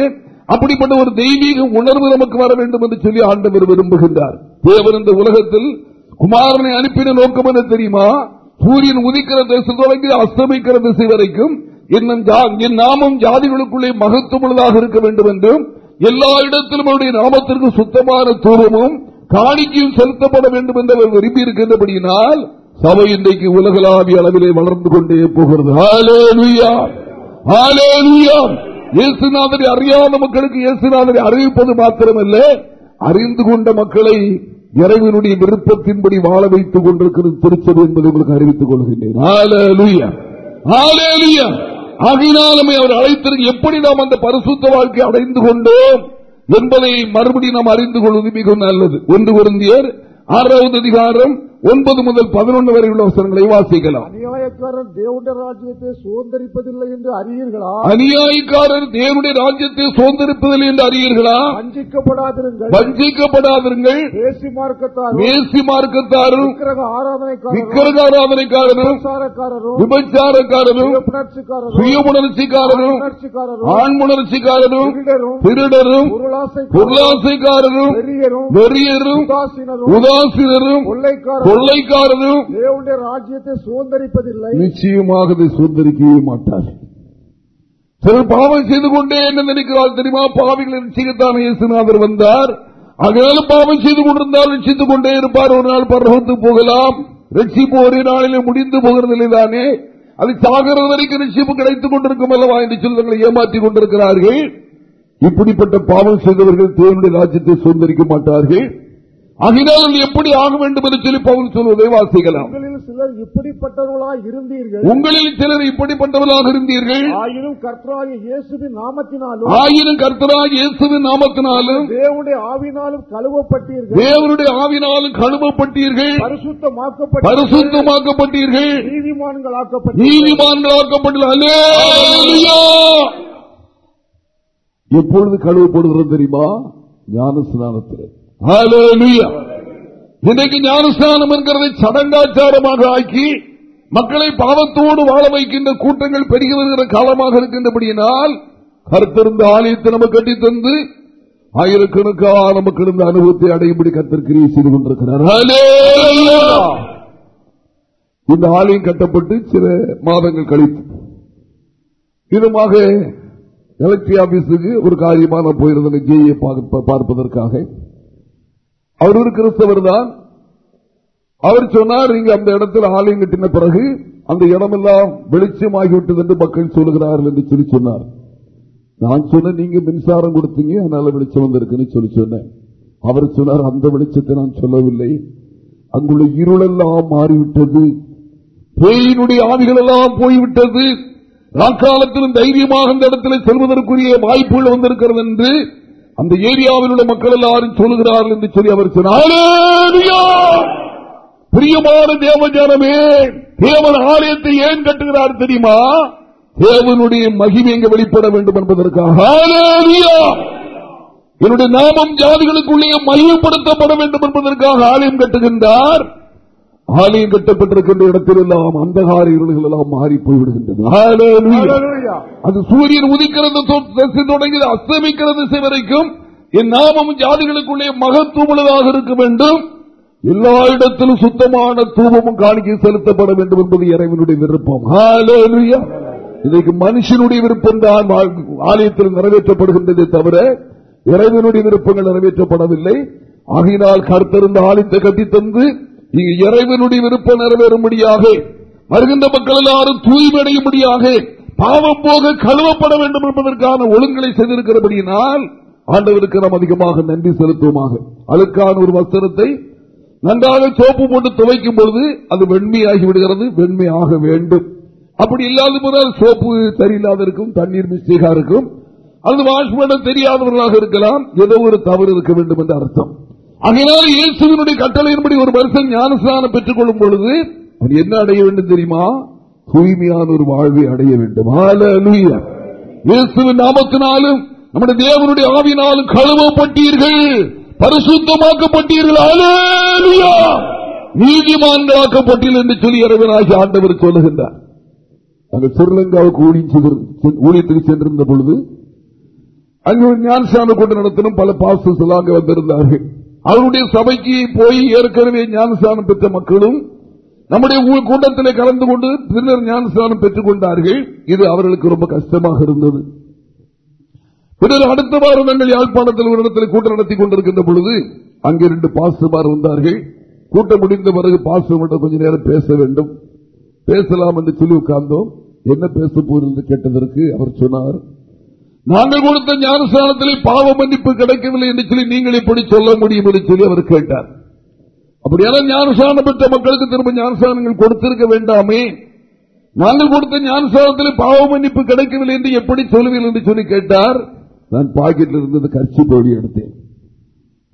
அப்படிப்பட்ட ஒரு தெய்வீக உணர்வு நமக்கு வர வேண்டும் என்று சொல்லி ஆண்டவர் விரும்புகின்றார். தேவன் இந்த உலகத்தில் குமாரனை அனுப்பின நோக்கம் என்ன தெரியுமா? சூரியன் உதிக்கிற திசை தொடங்கி அஸ்தமிக்கிற திசை வரைக்கும் என் நாமம் ஜாதிகளுக்குள்ளே மகத்துவமுள்ளதாக இருக்க வேண்டும் என்றும் எல்லா இடத்திலும் அவருடைய நாமத்திற்கு சுத்தமான தூரமும் காணிக்கையும் செலுத்தப்பட வேண்டும் என்று அவர் விரும்பி இருக்கின்றபடியினால் சபை இன்றைக்கு உலகளாவிய அளவிலே வளர்ந்து கொண்டே போகிறது. ஹalleluya! அறியாத மக்களுக்கு இயேசுநாதனை அறிவிப்பது மாத்திரமல்ல. அறிந்து கொண்ட மக்களை இறைவனுடைய விருப்பத்தின்படி வாழ வைத்துக் கொண்டிருக்கிறது திருச்சது என்பதை உங்களுக்கு அறிவித்துக் கொள்கின்றேன். ஹalleluya! அவர் அழைத்திருக்க எப்படி நாம் அந்த பரிசுத்த வாழ்க்கை அடைந்து கொண்டோம் என்பதை மறுபடியும் நாம் அறிந்து கொள்வது மிகவும் நல்லது. ஒன்று குருந்தியர் ஆறாவது அதிகாரம் ஒன்பது முதல் பதினொன்று வரை உள்ள வசனங்களை வாசிக்கலாம். அநியாயக்காரன் தேவனுடைய ராஜ்யத்தை சுதந்திரிப்பதில்லை என்று அறியீர்களா? அநியாயக்காரர் தேவனுடைய ராஜ்யத்தை சுதந்திரிப்பதில்லை என்று அறியீர்களா? வஞ்சிக்கப்படாதிருங்கள். வஞ்சிக்கப்படாதிருங்கள். பேசி மார்க்கத்தாரும் மேசி மார்க்கத்தாரும் விக்கிரக ஆராதனைக்காரரும் விபச்சாரக்காரரும் புணர்ச்சிக்காரரும் சுயமுணர்ச்சிக்காரரும் புணர்ச்சிக்காரரும் ஆண்முணர்ச்சிக்காரரும் திருடரும் திருடரும் பொருளாசை பொருளாசைக்காரரும் வெறியரும் உதாசீனரும் கொள்ளைக்காரரும் கொள்ளைக்காரரும் தேவனுடைய ராஜ்யத்தை சுதந்திரிப்பதில்லை. நிச்சயமாக அதை சுதந்திரிக்கவே மாட்டார். சிலர் பாவம் செய்து கொண்டே என்ன நினைக்கிறார் தெரியுமா? பாவிகளை ரசிக்கத்தான் இயேசுநாதர் வந்தார். அதனால பாவம் செய்து கொண்டிருந்தால் ரசித்துக் கொண்டே இருப்பார். ஒரு நாள் பரவத்துக்கு போகலாம். ரட்சிப்பு ஒரே நாளிலே முடிந்து போகிறதில்லை தானே அது சாகிறது வரைக்கும் ரட்சிப்பு கிடைத்துக் கொண்டிருக்கும் அல்லவா என்று சொல்லி ஏமாற்றிக் கொண்டிருக்கிறார்கள். இப்படிப்பட்ட பாவம் செய்தவர்கள் தேவனுடைய ராஜ்யத்தை சுதந்திரிக்க மாட்டார்கள். அதனால் எப்படி ஆக வேண்டும் என்று சொல்லி பவுல் சொல்வதை வாசிக்கலாம். உங்களில் சிலர் இப்படிப்பட்டவர்களாய் இருந்தீர்கள். உங்களில் சிலர் இப்படிப்பட்டவர்களாக இருந்தீர்கள். ஆயினும் கர்த்தராகிய இயேசுவின் நாமத்தினாலும் ஆயிரம் கர்த்தராக இயேசுவின் நாமத்தினாலும் தேவனுடைய ஆவினாலும் கழுவப்பட்டீர்கள். தேவனுடைய ஆவினாலும் கழுவப்பட்டீர்கள். பரிசுத்தமாக்கப்பட்ட பரிசுத்தமாக்கப்பட்டீர்கள். நீதிமான்களாக்கப்பட்ட நீதிமான்களாக்கப்பட்டீர்கள் அல்லேலூயா! எப்பொழுது கழுவப்படுகிறது தெரியுமா? ஞான ஸ்நானத்தில் இன்றைக்கு இன்னைக்கு என்கிறதை சடங்காச்சாரமாக ஆக்கி மக்களை பாவத்தோடு வாழ வைக்கின்ற கூட்டங்கள் பெருகி வருகிற காலமாக இருக்கின்றபடியினால் கருத்திருந்த ஆலயத்தை நம்ம கட்டித்தந்து ஆயிரக்கணக்கான மக்கள் இந்த அனுபவத்தை அடையும்படி கத்திருக்கிறீர் செய்து கொண்டிருக்கிறார். இந்த ஆலயம் கட்டப்பட்டு சில மாதங்கள் கழித்து விதமாக எலக்ட்ரி ஆபீஸுக்கு ஒரு காரியமான நான் போயிருந்தேன் ஜேயை பார்ப்பதற்காக. அவர் ஒரு கிறிஸ்தவர் தான். அவர் சொன்னார் இங்க அந்த இடத்துல ஆலயம் கட்டின பிறகு அந்த இடமெல்லாம் வெளிச்சமாகிவிட்டது என்று மக்கள் சொல்லுகிறார்கள் என்று சொல்லி சொன்னார். நான் சொன்ன நீங்க மின்சாரம் கொடுத்தீங்க அதனால வெளிச்சம் வந்திருக்குன்னு சொல்லி சொன்னேன். அவர் சொன்னார் அந்த வெளிச்சத்தை நான் சொல்லவில்லை. அங்குள்ள இருளெல்லாம் மாறிவிட்டது. பேயினுடைய ஆவிகள் எல்லாம் போய்விட்டது. ராக்காலத்திலும் தைரியமாக அந்த இடத்துல செல்வதற்குரிய வாய்ப்புகள் வந்திருக்கிறது என்று அந்த ஏரியாவில் உள்ள மக்கள் எல்லாரும் சொல்லுகிறார்கள் என்று சொல்லி அவர் சொன்னார் பிரியமான தேவஜானமே தேவன் ஆலயத்தை ஏன் கட்டுகிறார் தெரியுமா? தேவனுடைய மகிமை எங்க வெளிப்பட வேண்டும் என்பதற்காக. என்னுடைய நாமம் ஜாதிகளுக்குள்ளே மகிமைப்படுத்தப்பட வேண்டும் என்பதற்காக ஆலயம் கட்டுகின்றார். ஆலயம் கட்டப்பட்டிருக்கின்ற இடத்தில் எல்லாம் அந்தகார இருள்கள் எல்லாம் மாறி போய்விடுகின்றது. அது சூரியன் உதிக்கிறது தொடங்கி அஸ்தமிக்கிறது வரைக்கும் என் நாமம் ஜாதிகளுக்குள்ளே மகத்துவமுள்ளதாக இருக்க வேண்டும். எல்லா இடத்திலும் சுத்தமான தூபமும் காணிக்கை செலுத்தப்பட வேண்டும் என்பது இறைவனுடைய விருப்பம். இன்றைக்கு மனுஷனுடைய விருப்பம் தான் ஆலயத்தில் நிறைவேற்றப்படுகின்றதே தவிர இறைவனுடைய விருப்பங்கள் நிறைவேற்றப்படவில்லை. ஆகினால் கருத்திருந்த ஆலயத்தை கட்டித்தந்து நீங்கள் இறைவனுடைய விருப்பம் நிறைவேறும்படியாக வருகின்ற மக்கள் எல்லாரும் தூய்மையடையும்படியாக பாவம் போக கழுவப்பட வேண்டும் என்பதற்கான ஒழுங்குகளை செய்திருக்கிறபடியினால் ஆண்டவருக்கு நாம் அதிகமாக நன்றி செலுத்துவோமாக. அதுக்கான ஒரு வஸ்திரத்தை நன்றாக சோப்பு போட்டு துவைக்கும் பொழுது அது வெண்மையாகி விடுகிறது வெண்மையாக வேண்டும். அப்படி இல்லாத போதால் சோப்பு சரியில்லாத இருக்கும் தண்ணீர் மிஸ்டேகா இருக்கும். அது வாஷ் பண்ண தெரியாதவர்களாக இருக்கலாம் ஏதோ ஒரு தவறு இருக்க வேண்டும் என்று அர்த்தம். அதனால் இயேசுவினுடைய கட்டளையின்படி ஒரு வருஷம் ஞானஸ்தானம் பெற்றுக் கொள்ளும் பொழுது அவர் என்ன அடைய வேண்டும் தெரியுமா? தூய்மையான ஒரு வாழ்வை அடைய வேண்டும். இயேசுவின் நாமத்தினாலும் நம்முடைய தேவனுடைய ஆவினாலும் கழுவப்பட்டீர்கள். பரிசுத்தமாக்கப்பட்டீர்கள். நீதிமான்களாக்கப்பட்டீர்கள் என்று சொல்லி இறைவனாகி ஆண்டவர் சொல்லுகின்றார். அங்கு ஸ்ரீலங்காவுக்கு ஊழியத்துக்கு சென்றிருந்த பொழுது அங்கு ஞானசாமி கூட்டம் நடத்தினும் பல பாஸ்டர்ஸ் எல்லாம் அங்கு வந்திருந்தார்கள். அவருடைய சபைக்கு போய் ஏற்கனவே ஞானஸ்தானம் பெற்ற மக்களும் நம்முடைய கூட்டத்தில் கலந்து கொண்டு பின்னர் ஞானஸ்தானம் பெற்றுக் கொண்டார்கள். இது அவர்களுக்கு ரொம்ப கஷ்டமாக இருந்தது. பின்னர் அடுத்த வாரம் நாங்கள் யாழ்ப்பாணத்தில் ஒரு இடத்தில் கூட்டம் நடத்தி கொண்டிருக்கின்ற பொழுது அங்கே ரெண்டு பாசுமார் வந்தார்கள். கூட்டம் முடிந்த பிறகு பாசுமட்டம் கொஞ்ச நேரம் பேச வேண்டும். பேசலாம் என்று சொல்லி உட்கார்ந்தோம். என்ன பேச போகிறது கேட்டதற்கு அவர் சொன்னார் நாங்கள் கொடுத்த ஞானஸ்தானத்திலே பாவ மன்னிப்பு கிடைக்கவில்லை என்று சொல்லி நீங்கள் எப்படி சொல்ல முடியும் என்று சொல்லி அவர் கேட்டார். அப்படியான ஞானஸ்தானம் பெற்ற மக்களுக்கு திரும்ப ஞானஸ்தானங்கள் கொடுத்திருக்க வேண்டாமே. நாங்கள் கொடுத்த ஞானஸ்தானத்திலே பாவ மன்னிப்பு கிடைக்கவில்லை என்று எப்படி சொல்லுவீர்கள் என்று சொல்லி கேட்டார். நான் பாக்கெட்டில் இருந்தது கட்சி பொழி எடுத்தேன்.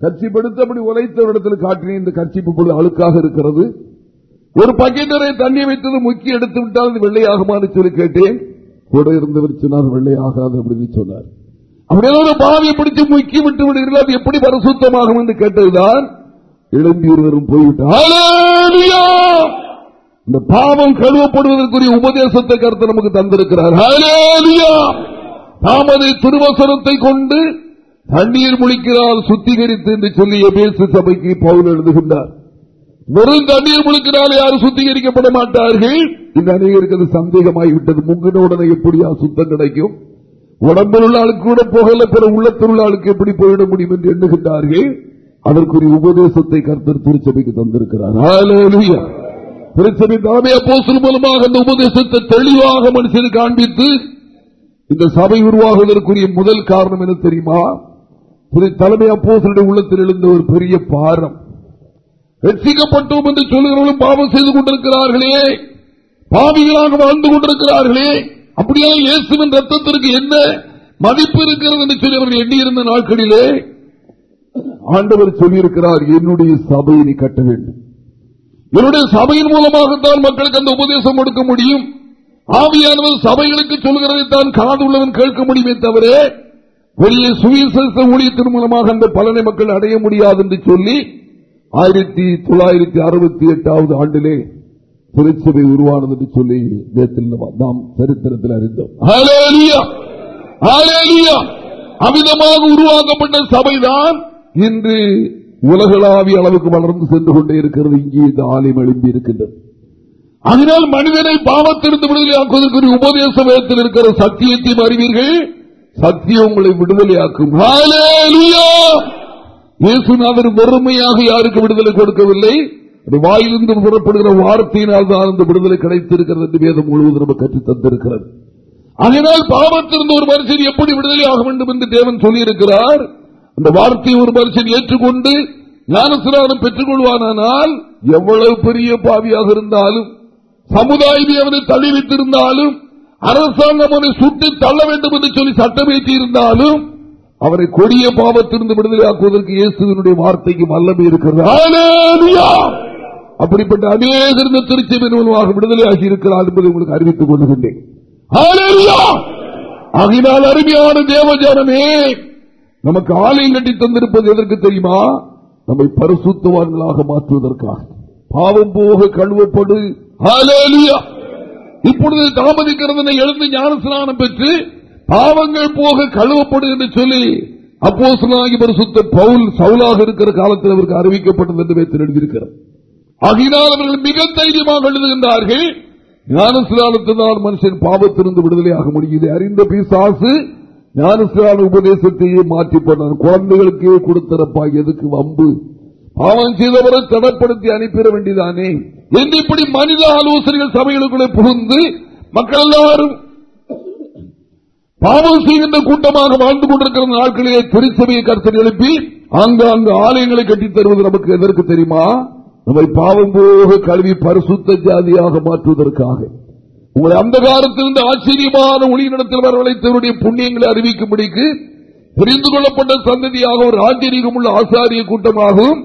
கட்சி படுத்து அப்படி உழைத்த இடத்தில் காட்டினேன். இந்த கர்ச்சிப்பு அழுக்காக இருக்கிறது. ஒரு பக்கெட் நிறைய தண்ணி வைத்தது முக்கிய எடுத்து விட்டால் வெள்ளையாகுமான்னு சொல்லி கேட்டேன். கூட இருந்தவர் சொன்னார் வெள்ளை ஆகாது அப்படின்னு சொன்னார். அப்படியே ஒரு பாவியை பிடிச்சு முக்கி விட்டு விடுகிறீர்கள்? அது எப்படி பரிசுத்தமாகும் என்று கேட்டதுதான் எழும்பி ஒருவரும் போய்விட்டார். இந்த பாவம் கழுவப்படுவதற்குரிய உபதேசத்தை கருத்து நமக்கு தந்திருக்கிறார். தாமதை திருவசனத்தை கொண்டு தண்ணீர் முழிக்கிறார் சுத்திகரித்து என்று சொல்லி எபேசு சபைக்கு பவுல் எழுதுகின்றார். வெறும் தண்ணீர் முழுக்கினால் யாரும் சுத்திகரிக்கப்பட மாட்டார்கள். இந்த அநேகருக்கு சந்தேகமாகிவிட்டது. முங்கின உடனே எப்படியா சுத்தம் கிடைக்கும்? உடம்பில் உள்ள ஆளுக்கு கூட போகல பிற உள்ளத்தில் உள்ள ஆளுக்கு எப்படி போயிட முடியும் என்று எண்ணுகின்றார்கள். அதற்குரிய உபதேசத்தை கருத்தர் திருச்சபைக்கு தந்திருக்கிறார். திருச்சபை தலைமை போசல் மூலமாக அந்த உபதேசத்தை தெளிவாக மனுஷனுக்கு காண்பித்து இந்த சபை உருவாகுவதற்குரிய முதல் காரணம் என்ன தெரியுமா? தலைமை அப்போசனுடைய உள்ளத்தில் எழுந்த ஒரு பெரிய பாரம். ரட்சிக்கப்பட்டோம் என்று சொல்லுகிறவர்களும் பாவம் செய்து கொண்டிருக்கிறார்களே. பாவிகளாக வாழ்ந்து கொண்டிருக்கிறார்களே. அப்படியே இயேசுவின் ரத்தத்திற்கு என்ன மதிப்பு இருக்கிறது என்று சொல்லி அவர்கள் எண்ணியிருந்த நாட்களிலே ஆண்டவர் சொல்லியிருக்கிறார் என்னுடைய சபையை நீ கட்ட வேண்டும். என்னுடைய சபையின் மூலமாகத்தான் மக்களுக்கு அந்த உபதேசம் கொடுக்க முடியும். ஆவியானவர் சபைகளுக்கு சொல்கிறதை தான் காது உள்ளவன் கேட்க முடியுமே தவிர வெளியே சுவிசேஷ ஊழியத்தின் மூலமாக அந்த பலனை மக்கள் அடைய முடியாது என்று சொல்லி ஆயிரத்தி தொள்ளாயிரத்தி அறுபத்தி எட்டாவது ஆண்டிலே திருச்சபை உருவானது என்று சொல்லி நாம் சரித்திரத்தில் அறிந்தோம். அமிதமாக உருவாக்கப்பட்ட சபைதான் இன்று உலகளாவிய அளவுக்கு வளர்ந்து சென்று கொண்டே இருக்கிறது. இங்கே இந்த ஆலயம் எழும்பி இருக்கின்றது. அதனால் மனிதனை பாவத்திலிருந்து விடுதலையாக்குவதற்கு ஒரு உபதேச வேதத்தில் இருக்கிற சத்தியத்தையும் அறிவீர்கள். சத்தியம் உங்களை விடுதலையாக்கும். இயேசுநாதர் வெறுமையாக யாருக்கு விடுதலை கொடுக்கவில்லை? வாயிலிருந்து புறப்படுகிற வார்த்தையினால் தான் அந்த விடுதலை கிடைத்திருக்கிறது என்று வேதம் முழுவதும் நம்ம கற்றுத் தந்திருக்கிறது. அதனால் பாவத்திலிருந்து ஒரு மனுஷன் எப்படி விடுதலை ஆக வேண்டும் என்று தேவன் சொல்லியிருக்கிறார்? அந்த வார்த்தையை ஒரு மனுஷன் ஏற்றுக்கொண்டு ஞானஸ்தானம் பெற்றுக் கொள்வானால் எவ்வளவு பெரிய பாவியாக இருந்தாலும் சமுதாயம் அவனை தள்ளி வைத்திருந்தாலும் அரசாங்கம் அவனை சுட்டு தள்ள வேண்டும் என்று சொல்லி சட்டமேற்றி இருந்தாலும் அவரை கொடிய பாவத்திலிருந்து விடுதலையாக்குவதற்கு இயேசுவனுடைய வார்த்தைக்கு வல்லமை இருக்கிறது? அப்படிப்பட்ட அநேக இந்த திருச்சி மூலமாக விடுதலையாகி இருக்கிறார் என்பதை உங்களுக்கு அறிவித்துக் கொள்கின்றேன். ஆகினால் அருமையான தேவஜானமே நமக்கு ஆலயம் கட்டி தந்திருப்பது எதற்கு தெரியுமா? நம்மை பரிசுத்தவான்களாக மாற்றுவதற்காக. பாவம் போக கழுவப்படு. இப்பொழுது தாமதிக்கிறது எழுந்து ஞான ஸ்நானம் பெற்று பாவங்கள் போக கழுவப்படும் என்று சொல்லி அப்போ பரிசுத்த பவுல் சவுலாக இருக்கிற காலத்தில் அவருக்கு அறிவிக்கப்பட்டது என்று வைத்து எழுதியிருக்கிறார் ஆகினால் அவர்கள் மிக தைரியமாக எழுதுகின்றார்கள். ஞானஸ்நானத்தினால் மனுஷன் பாவத்திலிருந்து விடுதலையாக முடியுது அறிந்த பிசாசு ஞானஸ்நான உபதேசத்தையே மாற்றி போனார் குழந்தைகளுக்கே கொடுத்தரப்பா எதுக்கு வம்பு? பாவம் செய்தவரை தடப்படுத்தி அனுப்பிட வேண்டியதானே? என்று இப்படி மனித ஆலோசனைகள் சபைகளுக்குள்ளே புகுந்து மக்கள் எல்லாரும் பாவம் செய்கின்ற கூட்டமாக வாழ்ந்து கொண்டிருக்கிற நாட்களிலே திருச்சபையை கருத்து எழுப்பி அங்கு ஆலயங்களை கட்டித் தருவது நமக்கு எதற்கு தெரியுமா? நம்மை பாவம் போக கல்வி பரிசுத்த ஜாதியாக மாற்றுவதற்காக. உங்களை அந்த காலத்திலிருந்து ஆச்சரியமான ஒளியினிடத்தில் வரவழைத்தவருடைய புண்ணியங்களை அறிவிக்கும்படிக்கு புரிந்து கொள்ளப்பட்ட சந்ததியாக ஒரு ஆச்சரியம் உள்ள ஆசாரிய கூட்டமாகவும்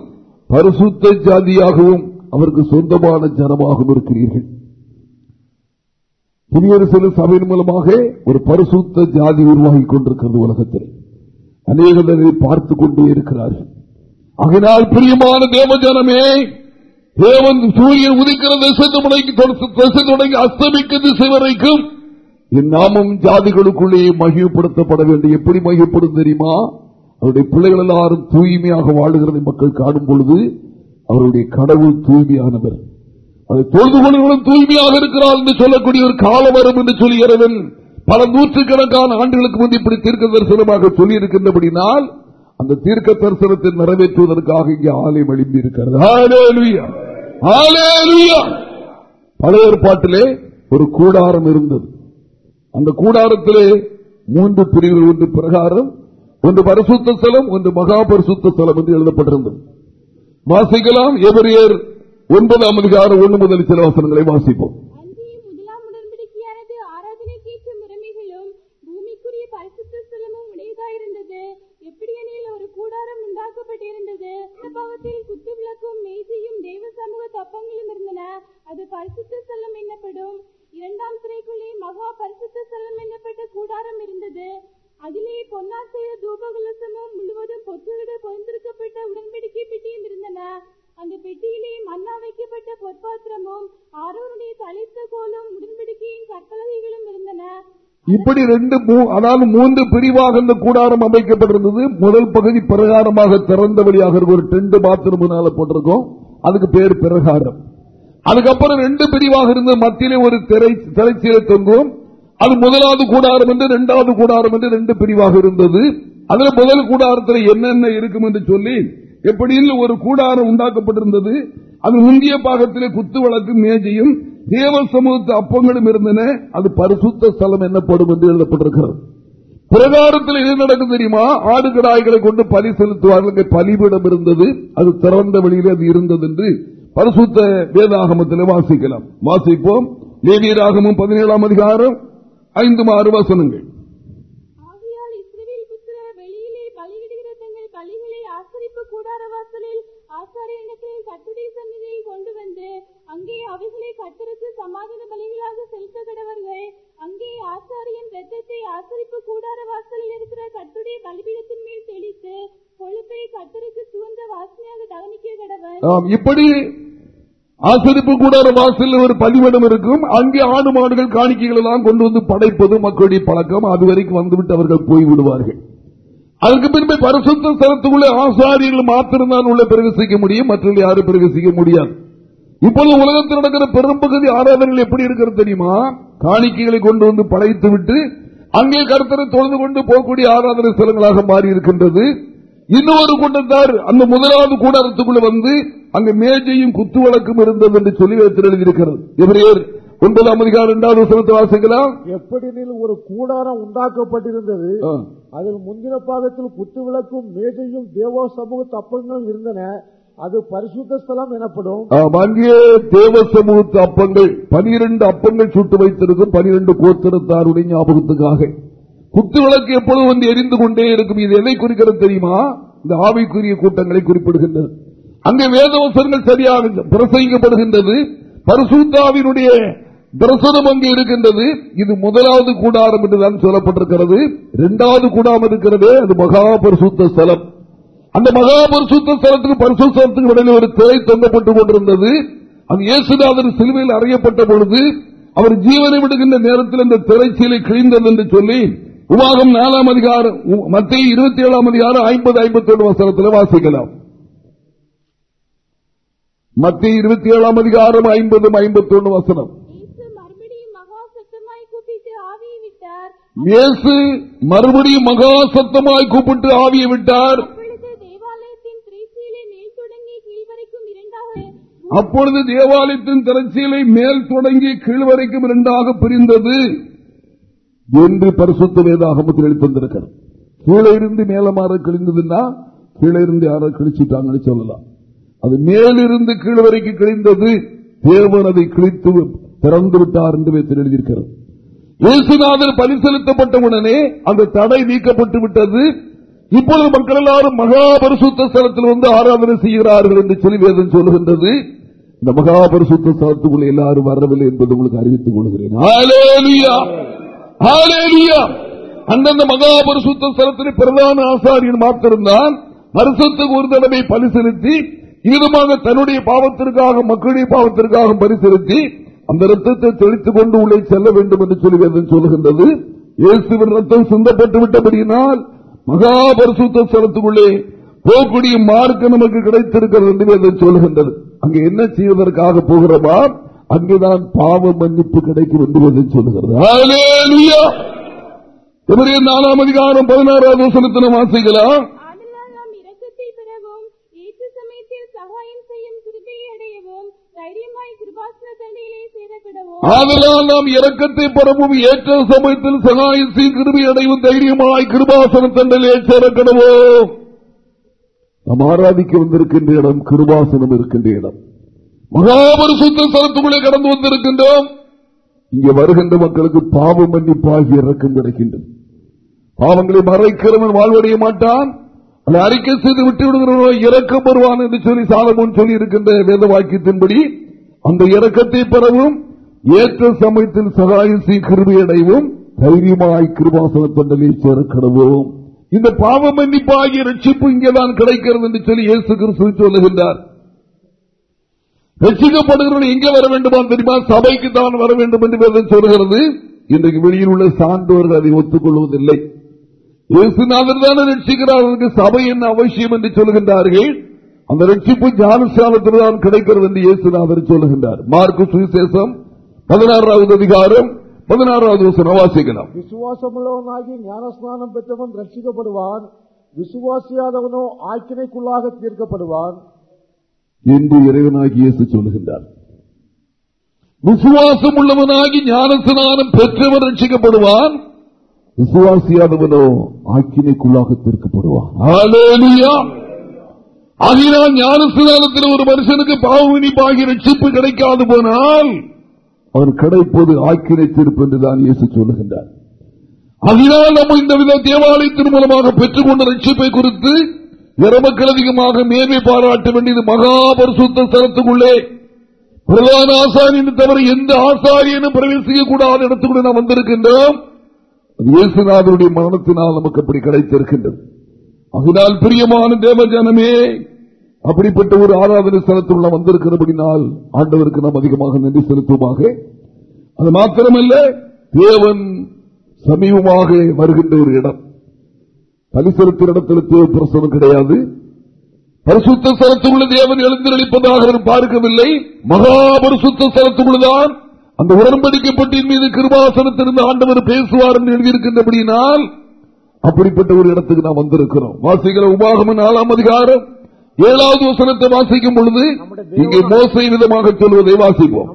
பரிசுத்த ஜாதியாகவும் அவருக்கு சொந்தமான ஜனமாகவும் இருக்கிறீர்கள். புதிய சபையின் மூலமாக ஒரு பரிசுத்த ஜாதி உருவாகி கொண்டிருக்கிறது உலகத்தில். அநேகர் பார்த்துக் கொண்டே இருக்கிறார்கள். அதனால் பிரியமான தேவஜனமே தேவன் சூரியன் உதிக்கிற திசை தொடங்கி அஸ்தமிக்க திசை வரைக்கும் என் நாமம் ஜாதிகளுக்குள்ளே மகிழ்ப்படுத்தப்பட வேண்டும். எப்படி மகிழ்ப்படும் தெரியுமா? அவருடைய பிள்ளைகள் எல்லாரும் தூய்மையாக வாழுகிறதை மக்கள் காணும் பொழுது அவருடைய கடவுள் தூய்மையானவர். அதை தொழுது கொள்ளும் தூய்மையாக இருக்கிறார் என்று சொல்லக்கூடிய ஒரு காலம் வரும் என்று சொல்கிறவன் பல நூற்றுக்கணக்கான ஆண்டுகளுக்கு முன்பு இப்படி தீர்க்க தரிசனமாக சொல்லியிருக்கின்றபடினால் அந்த தீர்க்க தரிசனத்தை நிறைவேற்றுவதற்காக இங்கே ஆலயம் எழுப்பி இருக்கிறது பழைய ஏற்பாட்டிலே ஒரு கூடாரம் இருந்தது. அந்த கூடாரத்திலே மூன்று பிரிவுகள் ஒன்று பிரகாரம் ஒன்று பரிசுத்த ஸ்தலம் ஒன்று மகா பரிசுத்த ஸ்தலம் என்று எழுதப்பட்டிருந்தது. வாசிக்கலாம் எவரியர் ஒன்பதாம் அதிகாரம் ஒன்று முதல் சில வசனங்களை வாசிப்போம். உண்டாக்கப்பட்டிருந்தது. குத்து விளக்கும் சமூக இருந்தன. அது பரிசுத்த செல்லம் என்னப்படும்? இரண்டாம் சிறைக்குள்ளே மகா பரிசுத்த செல்லம் என்னப்பட்ட கூடாரம் இருந்தது. அதிலே பொன்னார் செய்த தூபகலசமும் முழுவதும் பொத்துவிட பொருந்திருக்கப்பட்ட உடன்படிக்கை பெட்டியும் இருந்தன. அந்த பெட்டியிலே மன்னா வைக்கப்பட்ட பொற்பாத்திரமும் ஆரோருடைய தலைத்த கோலும் உடன்படிக்கையின் கற்பலகைகளும் இருந்தன. இப்படி ரெண்டு அதாவது மூன்று பிரிவாக இந்த கூடாரம் அமைக்கப்பட்டிருந்தது. முதல் பகுதி பிரகாரமாக திறந்த வழியாக ஒரு டென்ட் பாத்ரூம் போட்டிருக்கோம். அதுக்கு பேர் பிரகாரம். அதுக்கப்புறம் ரெண்டு பிரிவாக இருந்த மத்தியிலே ஒரு திரைச்சீலை தொங்கும். அது முதலாவது கூடாரம் என்று இரண்டாவது கூடாரம் என்று ரெண்டு பிரிவாக இருந்தது. அதுல முதல் கூடாரத்தில் என்னென்ன இருக்கும் என்று சொல்லி எப்படியில் ஒரு கூடாரம் உண்டாக்கப்பட்டிருந்தது? அது முந்திய பாகத்திலே குத்து வழக்கு மேஜையும் தேவ சமூகத்து அப்பங்களும் இருந்தன. அது பரிசுத்த ஸ்தலம் என்னப்படும் என்று எழுதப்பட்டிருக்கிறது. பிரகாரத்தில் எது நடக்கும் தெரியுமா? ஆடு கடாய்களை கொண்டு பலி செலுத்துவார்கள் பலிபீடம் இருந்தது. அது திறந்த வழியில் அது இருந்தது என்று பரிசுத்த வேதாகமத்தில் வாசிக்கலாம். வாசிப்போம். லேவியராகமும் பதினேழாம் அதிகாரம் ஐந்து ஆறு வசனங்கள். கத்தருக்கு சுவந்த வாசனையாக தகனிக்க கடவன் இப்படி ஆசிரிப்பு கூடார வாசல் ஒரு பதிவிடம் இருக்கும். அங்கே ஆடு மாடுகள் காணிக்கைகள் எல்லாம் கொண்டு வந்து படைப்பது மக்களுடைய பழக்கம். அதுவரைக்கும் வந்துவிட்டு அவர்கள் போய்விடுவார்கள். அதுக்கு பின்பு பரிசுத்த ஸ்தலத்துக்குள்ள ஆசாரியர்கள் மாத்திருந்தால் உள்ள பிரவேசிக்க முடியும். மற்றவர்கள் யாரும் பிரவேசிக்க முடியாது. இப்போது உலகத்தில் நடக்கிற பெரும்பகுதி ஆராதனைகள் எப்படி இருக்கிறது தெரியுமா? காணிக்கைகளை கொண்டு வந்து படைத்து விட்டு அங்கே கருத்தரை தொழுது கொண்டு போகக்கூடிய ஆராதனை ஸ்தலங்களாக மாறி இருக்கின்றது இன்னொரு கூட்டத்தார் அந்த முதலாவது கூடாரத்துக்குள்ள வந்து அங்கு மேஜையும் குத்து வழக்கும் இருந்தது என்று சொல்லி எழுதியிருக்கிறது. எவரையர் ஒன்பதாம் அதிகாரம் இரண்டாவது வசனத்தை வாசிக்கலாம். எப்படினில் ஒரு கூடாரம் உண்டாக்கப்பட்டிருந்தது. அதில் முந்தின பாகத்தில் குத்து விளக்கும் மேஜையும் தேவ சமூக தப்பங்களும் இருந்தன. அது பரிசுத்த ஸ்தலம் எனப்படும். அங்கே தேவ சமூகத்து அப்பங்கள் பனிரெண்டு அப்பங்கள் சுட்டு வைத்திருக்கும் பனிரெண்டு கோத்திரத்தாருடைய ஞாபகத்துக்காக. குத்து விளக்கு எப்பொழுது வந்து எரிந்து கொண்டே இருக்கும்? இது எதை குறிக்கிறது தெரியுமா? இந்த ஆவிக்குரிய கூட்டங்களை குறிப்பிடுகின்றது. அங்கே வேதவசங்கள் சரியாக பிரசங்கிக்கப்படுகின்றது. பரிசுத்தாவினுடைய தரிசனம் அங்கே இருக்கின்றது. இது முதலாவது கூடாரம் என்றுதான் சொல்லப்பட்டிருக்கிறது. இரண்டாவது கூடாரம் இருக்கிறது அது மகா பரிசுத்த ஸ்தலம். அந்த மகா பரிசுத்த ஸ்தலத்துக்கு பரிசுத்தலத்துக்கு இடையில ஒரு திரை தொங்கப்பட்டுக் கொண்டிருந்தது. அது இயேசுநாதன் சிலுவையில் அறியப்பட்ட பொழுது அவர் ஜீவனை விடுகின்ற நேரத்தில் இந்த திரைச்சீலை கிழிந்தது என்று சொல்லி உபாகம் நாலாம் அதிகாரம் மத்திய இருபத்தி ஏழாம் அதிகாரம் ஐம்பது ஐம்பத்தி ஒன்று வசனத்தில் வாசிக்கலாம். மத்திய இருபத்தி ஏழாம் அதிகாரம் ஐம்பது ஐம்பத்தி ஒன்று வசனம் இயேசு மறுபடியும் மகா சத்தமாய் கூப்பிட்டு ஆவியை விட்டார். அப்பொழுது தேவாலயத்தின் திரைச்சீலை மேல் தொடங்கி கீழ் வரைக்கும் இரண்டாக. அப்பொழுது தேவாலயத்தின் திரைச்சீலை மேல் தொடங்கி கீழ் வரைக்கும் இரண்டாக பிரிந்தது. என்று பரிசுத்த வேதாகமத்தில் எழுத்தந்திருக்கிறது கீழே இருந்து மேலமாற கிழிந்ததுன்னா கீழே இருந்து யாரோ கிழிச்சுட்டாங்கன்னு சொல்லலாம். அது மேலிருந்து கீழ் வரைக்கும் கிழிந்தது தேவன் அதை கிழித்து திறந்து விட்டார் என்று எழுதியிருக்கிறது. இயேசுநாதர் பலி செலுத்தப்பட்ட உடனே அந்த தடை நீக்கப்பட்டு விட்டது. இப்பொழுது மக்கள் எல்லாரும் மகா பரிசுத்த ஸ்தலத்தில் வந்து ஆராதனை செய்கிறார்கள் என்று சொல்லி வேதம் சொல்லுகின்றது. இந்த மகா பரிசுத்த ஸ்தலத்துக்குள்ள எல்லாரும் வரவில்லை என்பது உங்களுக்கு அறிவித்துக் கொள்கிறேன். அந்தந்த மகாபரிசுத்த ஸ்தலத்தில் பிரதான ஆசாரியன் மாத்திருந்தான். வருஷத்துக்கு ஒரு தடவை பலி செலுத்தி இதுமாக தன்னுடைய பாவத்திற்காக மக்களுடைய பாவத்திற்காக பரிசெலுத்தி அந்த ரத்தத்தை தெளித்துக் கொண்டு உள்ளே செல்ல வேண்டும் என்று சொல்லி சொல்லுகின்றது. இயேசுவின் ரத்தம் சிந்தப்பட்டு விட்டபடியினால் மகாபரிசுத்த ஸ்தலத்துக்குள்ளே போகக்கூடிய மார்க்கம் நமக்கு கிடைத்திருக்கிறது என்று சொல்லுகின்றது. அங்கே என்ன செய்வதற்காக போகிறோமா? அங்கேதான் பாவ மன்னிப்பு கிடைக்கும் என்று சொல்லுகிறது. நாலாம் அதிகாரம் பதினாறாவது வசனத்தின வாசிக்கலாம். ஆதலால் நாம் ஆதலால் நாம் இரக்கத்தை பெறவும் ஏற்ற சமயத்தில் சகாயத்தை கிருபி அடைவும் தைரியமாய் கிருபாசன தண்டலே சேரக்கிடவோம் நாம் ஆராதிக்க வந்திருக்கின்ற இடம் கிருபாசனம் இருக்கின்ற இடம். மகாபரிசுத்த ஸ்தலத்துக்குள்ளே கடந்து வந்திருக்கின்றோம். இங்கே வருகின்ற மக்களுக்கு பாவ மன்னிப்பாகிய இறக்கம் கிடைக்கின்றது. பாவங்களை மறைக்கிறவன் வாழ்வடைய மாட்டான். அதை அறிக்கை செய்து விட்டு விடுகிறவன் இறக்கம் வருவான் என்று சொல்லி சாலமோன் சொல்லி இருக்கின்ற வேத வாக்கியத்தின்படி அந்த இறக்கத்தை பெறவும் ஏற்ற சமயத்தில் சகாயசி கிருபியடைவும் தைரியமாய் கிருபாசன தண்டலில் சேரக்கடவும். இந்த பாவ மன்னிப்பாகிய ரட்சிப்பு இங்கேதான் கிடைக்கிறது என்று சொல்லி இயேசு கிறிஸ்து சொல்லுகின்றார். ரசிக்கப்படுகிறவர்கள் எங்கே வர வேண்டுமா தெரியுமா? சபைக்கு தான் வர வேண்டும் என்று சொல்கிறது. இன்றைக்கு வெளியில் உள்ள சான்றோர்கள் அதை ஒத்துக்கொள்வதில்லை. இயேசுநாதர் தானே ரட்சிக்கிறார். அவருக்கு சபை என்ன அவசியம் என்று சொல்கின்றார்கள். அந்த ரட்சிப்பு ஞானஸ்தானத்தில் தான் கிடைக்கிறது என்று இயேசுநாதர் சொல்லுகின்றார் மார்க்கு சுவிசேஷம் பதினாறாவது அதிகாரம் பதினாறாவது வசனம் வாசிக்கலாம். விசுவாசமுள்ளவனாகி ஞானஸ்நானம் பெற்றவன் ரட்சிக்கப்படுவான். விசுவாசியாதவனோ ஆக்கினைக்குள்ளாக தீர்க்கப்படுவான். என்று இறைவனாகி இயேசு சொல்லுகின்றார். விசுவாசம் உள்ளவனாகி ஞானஸ்நானம் பெற்றவன் ரட்சிக்கப்படுவான். விசுவாசியாதவனோ ஆக்கினைக்குள்ளாக தீர்க்கப்படுவான்! ஆகினால் ஞானஸ்நானத்தில் ஒரு மனுஷனுக்கு பாவமணிப்பாகி ரட்சிப்பு கிடைக்காது போனால் அவர் கிடைப்பது ஆக்கினை தீர்ப்பு என்றுதான் இயேசு சொல்லுகின்றார். அதனால் நம்ம இந்த வித தேவாலயத்தின் மூலமாக பெற்றுக்கொண்ட ரட்சிப்பை குறித்து நிறமக்கள் அதிகமாக மேன்மை பாராட்ட வேண்டியது மகாபரிசுத்த ஸ்தலத்துக்குள்ளே. பிரதான ஆசாரியனை தவிர எந்த ஆசாரியனும் பிரவேசிக்கக்கூடாத இடத்துக்குள்ள நாம் வந்திருக்கின்றோம். அது இயேசுநாதருடைய மரணத்தினால் நமக்கு அப்படி கிடைத்திருக்கின்றது. அதனால் பிரியமான தேவஜனமே அப்படிப்பட்ட ஒரு ஆராதனை ஸ்தலத்துள்ள வந்திருக்கிறபடினால் ஆண்டவருக்கு நாம் அதிகமாக நன்றி செலுத்துவோமாக. அது மாத்திரமல்ல தேவன் சமீபமாக வருகின்ற ஒரு இடம். பலி செலுத்தும் இடத்துல தேவ பிரசனம் கிடையாது. பரிசுத்த ஸ்தலத்துக்குள்ள தேவன் எழுந்திரளிப்பதாக பார்க்கவில்லை. மகா பரிசுத்த ஸ்தலத்துக்குள்ளதான் அந்த உடன்படிக்கப்பட்டின் மீது கிருபாசனத்திலிருந்து ஆண்டவர் பேசுவார் என்று எழுதியிருக்கின்றபடியினால் அப்படிப்பட்ட ஒரு இடத்துக்கு நாம் வந்திருக்கிறோம். வாசிக்கிற உபாகம நாலாம் அதிகாரம் ஏழாவது வசனத்தை வாசிக்கும் பொழுது இங்கே மோசை விதமாக சொல்வதை வாசிப்போம்.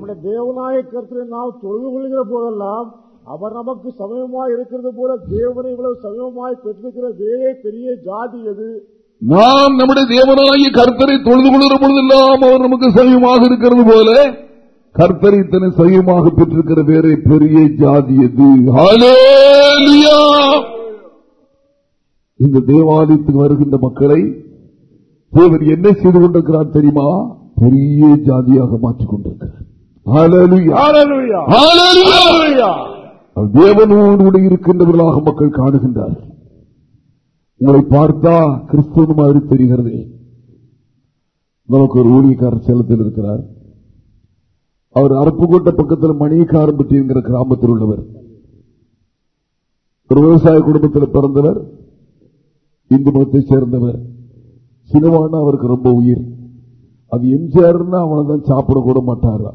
போதெல்லாம் அவர் நமக்கு சமயமாய் இருக்கிறது போல தேவனை இவ்வளவு சமயமாய் பெற்றிருக்கிற வேறே பெரிய ஜாதி எது? நாம் நம்முடைய தேவனாகிய கர்த்தரை தொழுது கொள்கிற பொழுதெல்லாம் அவர் நமக்கு சமயமாக இருக்கிறது போல கர்த்தரை தன்னை சமயமாக பெற்றிருக்கிற வேறே பெரிய ஜாதி எது! இந்த தேவாலயத்துக்கு வருகின்ற மக்களை தேவன் என்ன செய்து கொண்டிருக்கிறார் தெரியுமா? பெரிய ஜாதியாக மாற்றிக் கொண்டிருக்கிறார்! அவர் தேவனோடு கூட இருக்கின்றவர்களாக மக்கள் காணுகின்றார்கள். உங்களை பார்த்தா கிறிஸ்துவ மாதிரி தெரிகிறது. நமக்கு ஒரு ஊழியக்காரர் சேலத்தில் இருக்கிறார். அவர் அருப்புக்கோட்டை பக்கத்தில் மணியக்காரம்பட்டி என்கிற கிராமத்தில் உள்ளவர். ஒரு விவசாய குடும்பத்தில் பிறந்தவர். இந்து மதத்தை சேர்ந்தவர். சினிமானா அவருக்கு ரொம்ப உயிர். அது எம்ஜிஆர்னா அவனைதான் சாப்பிட கூட மாட்டாரா.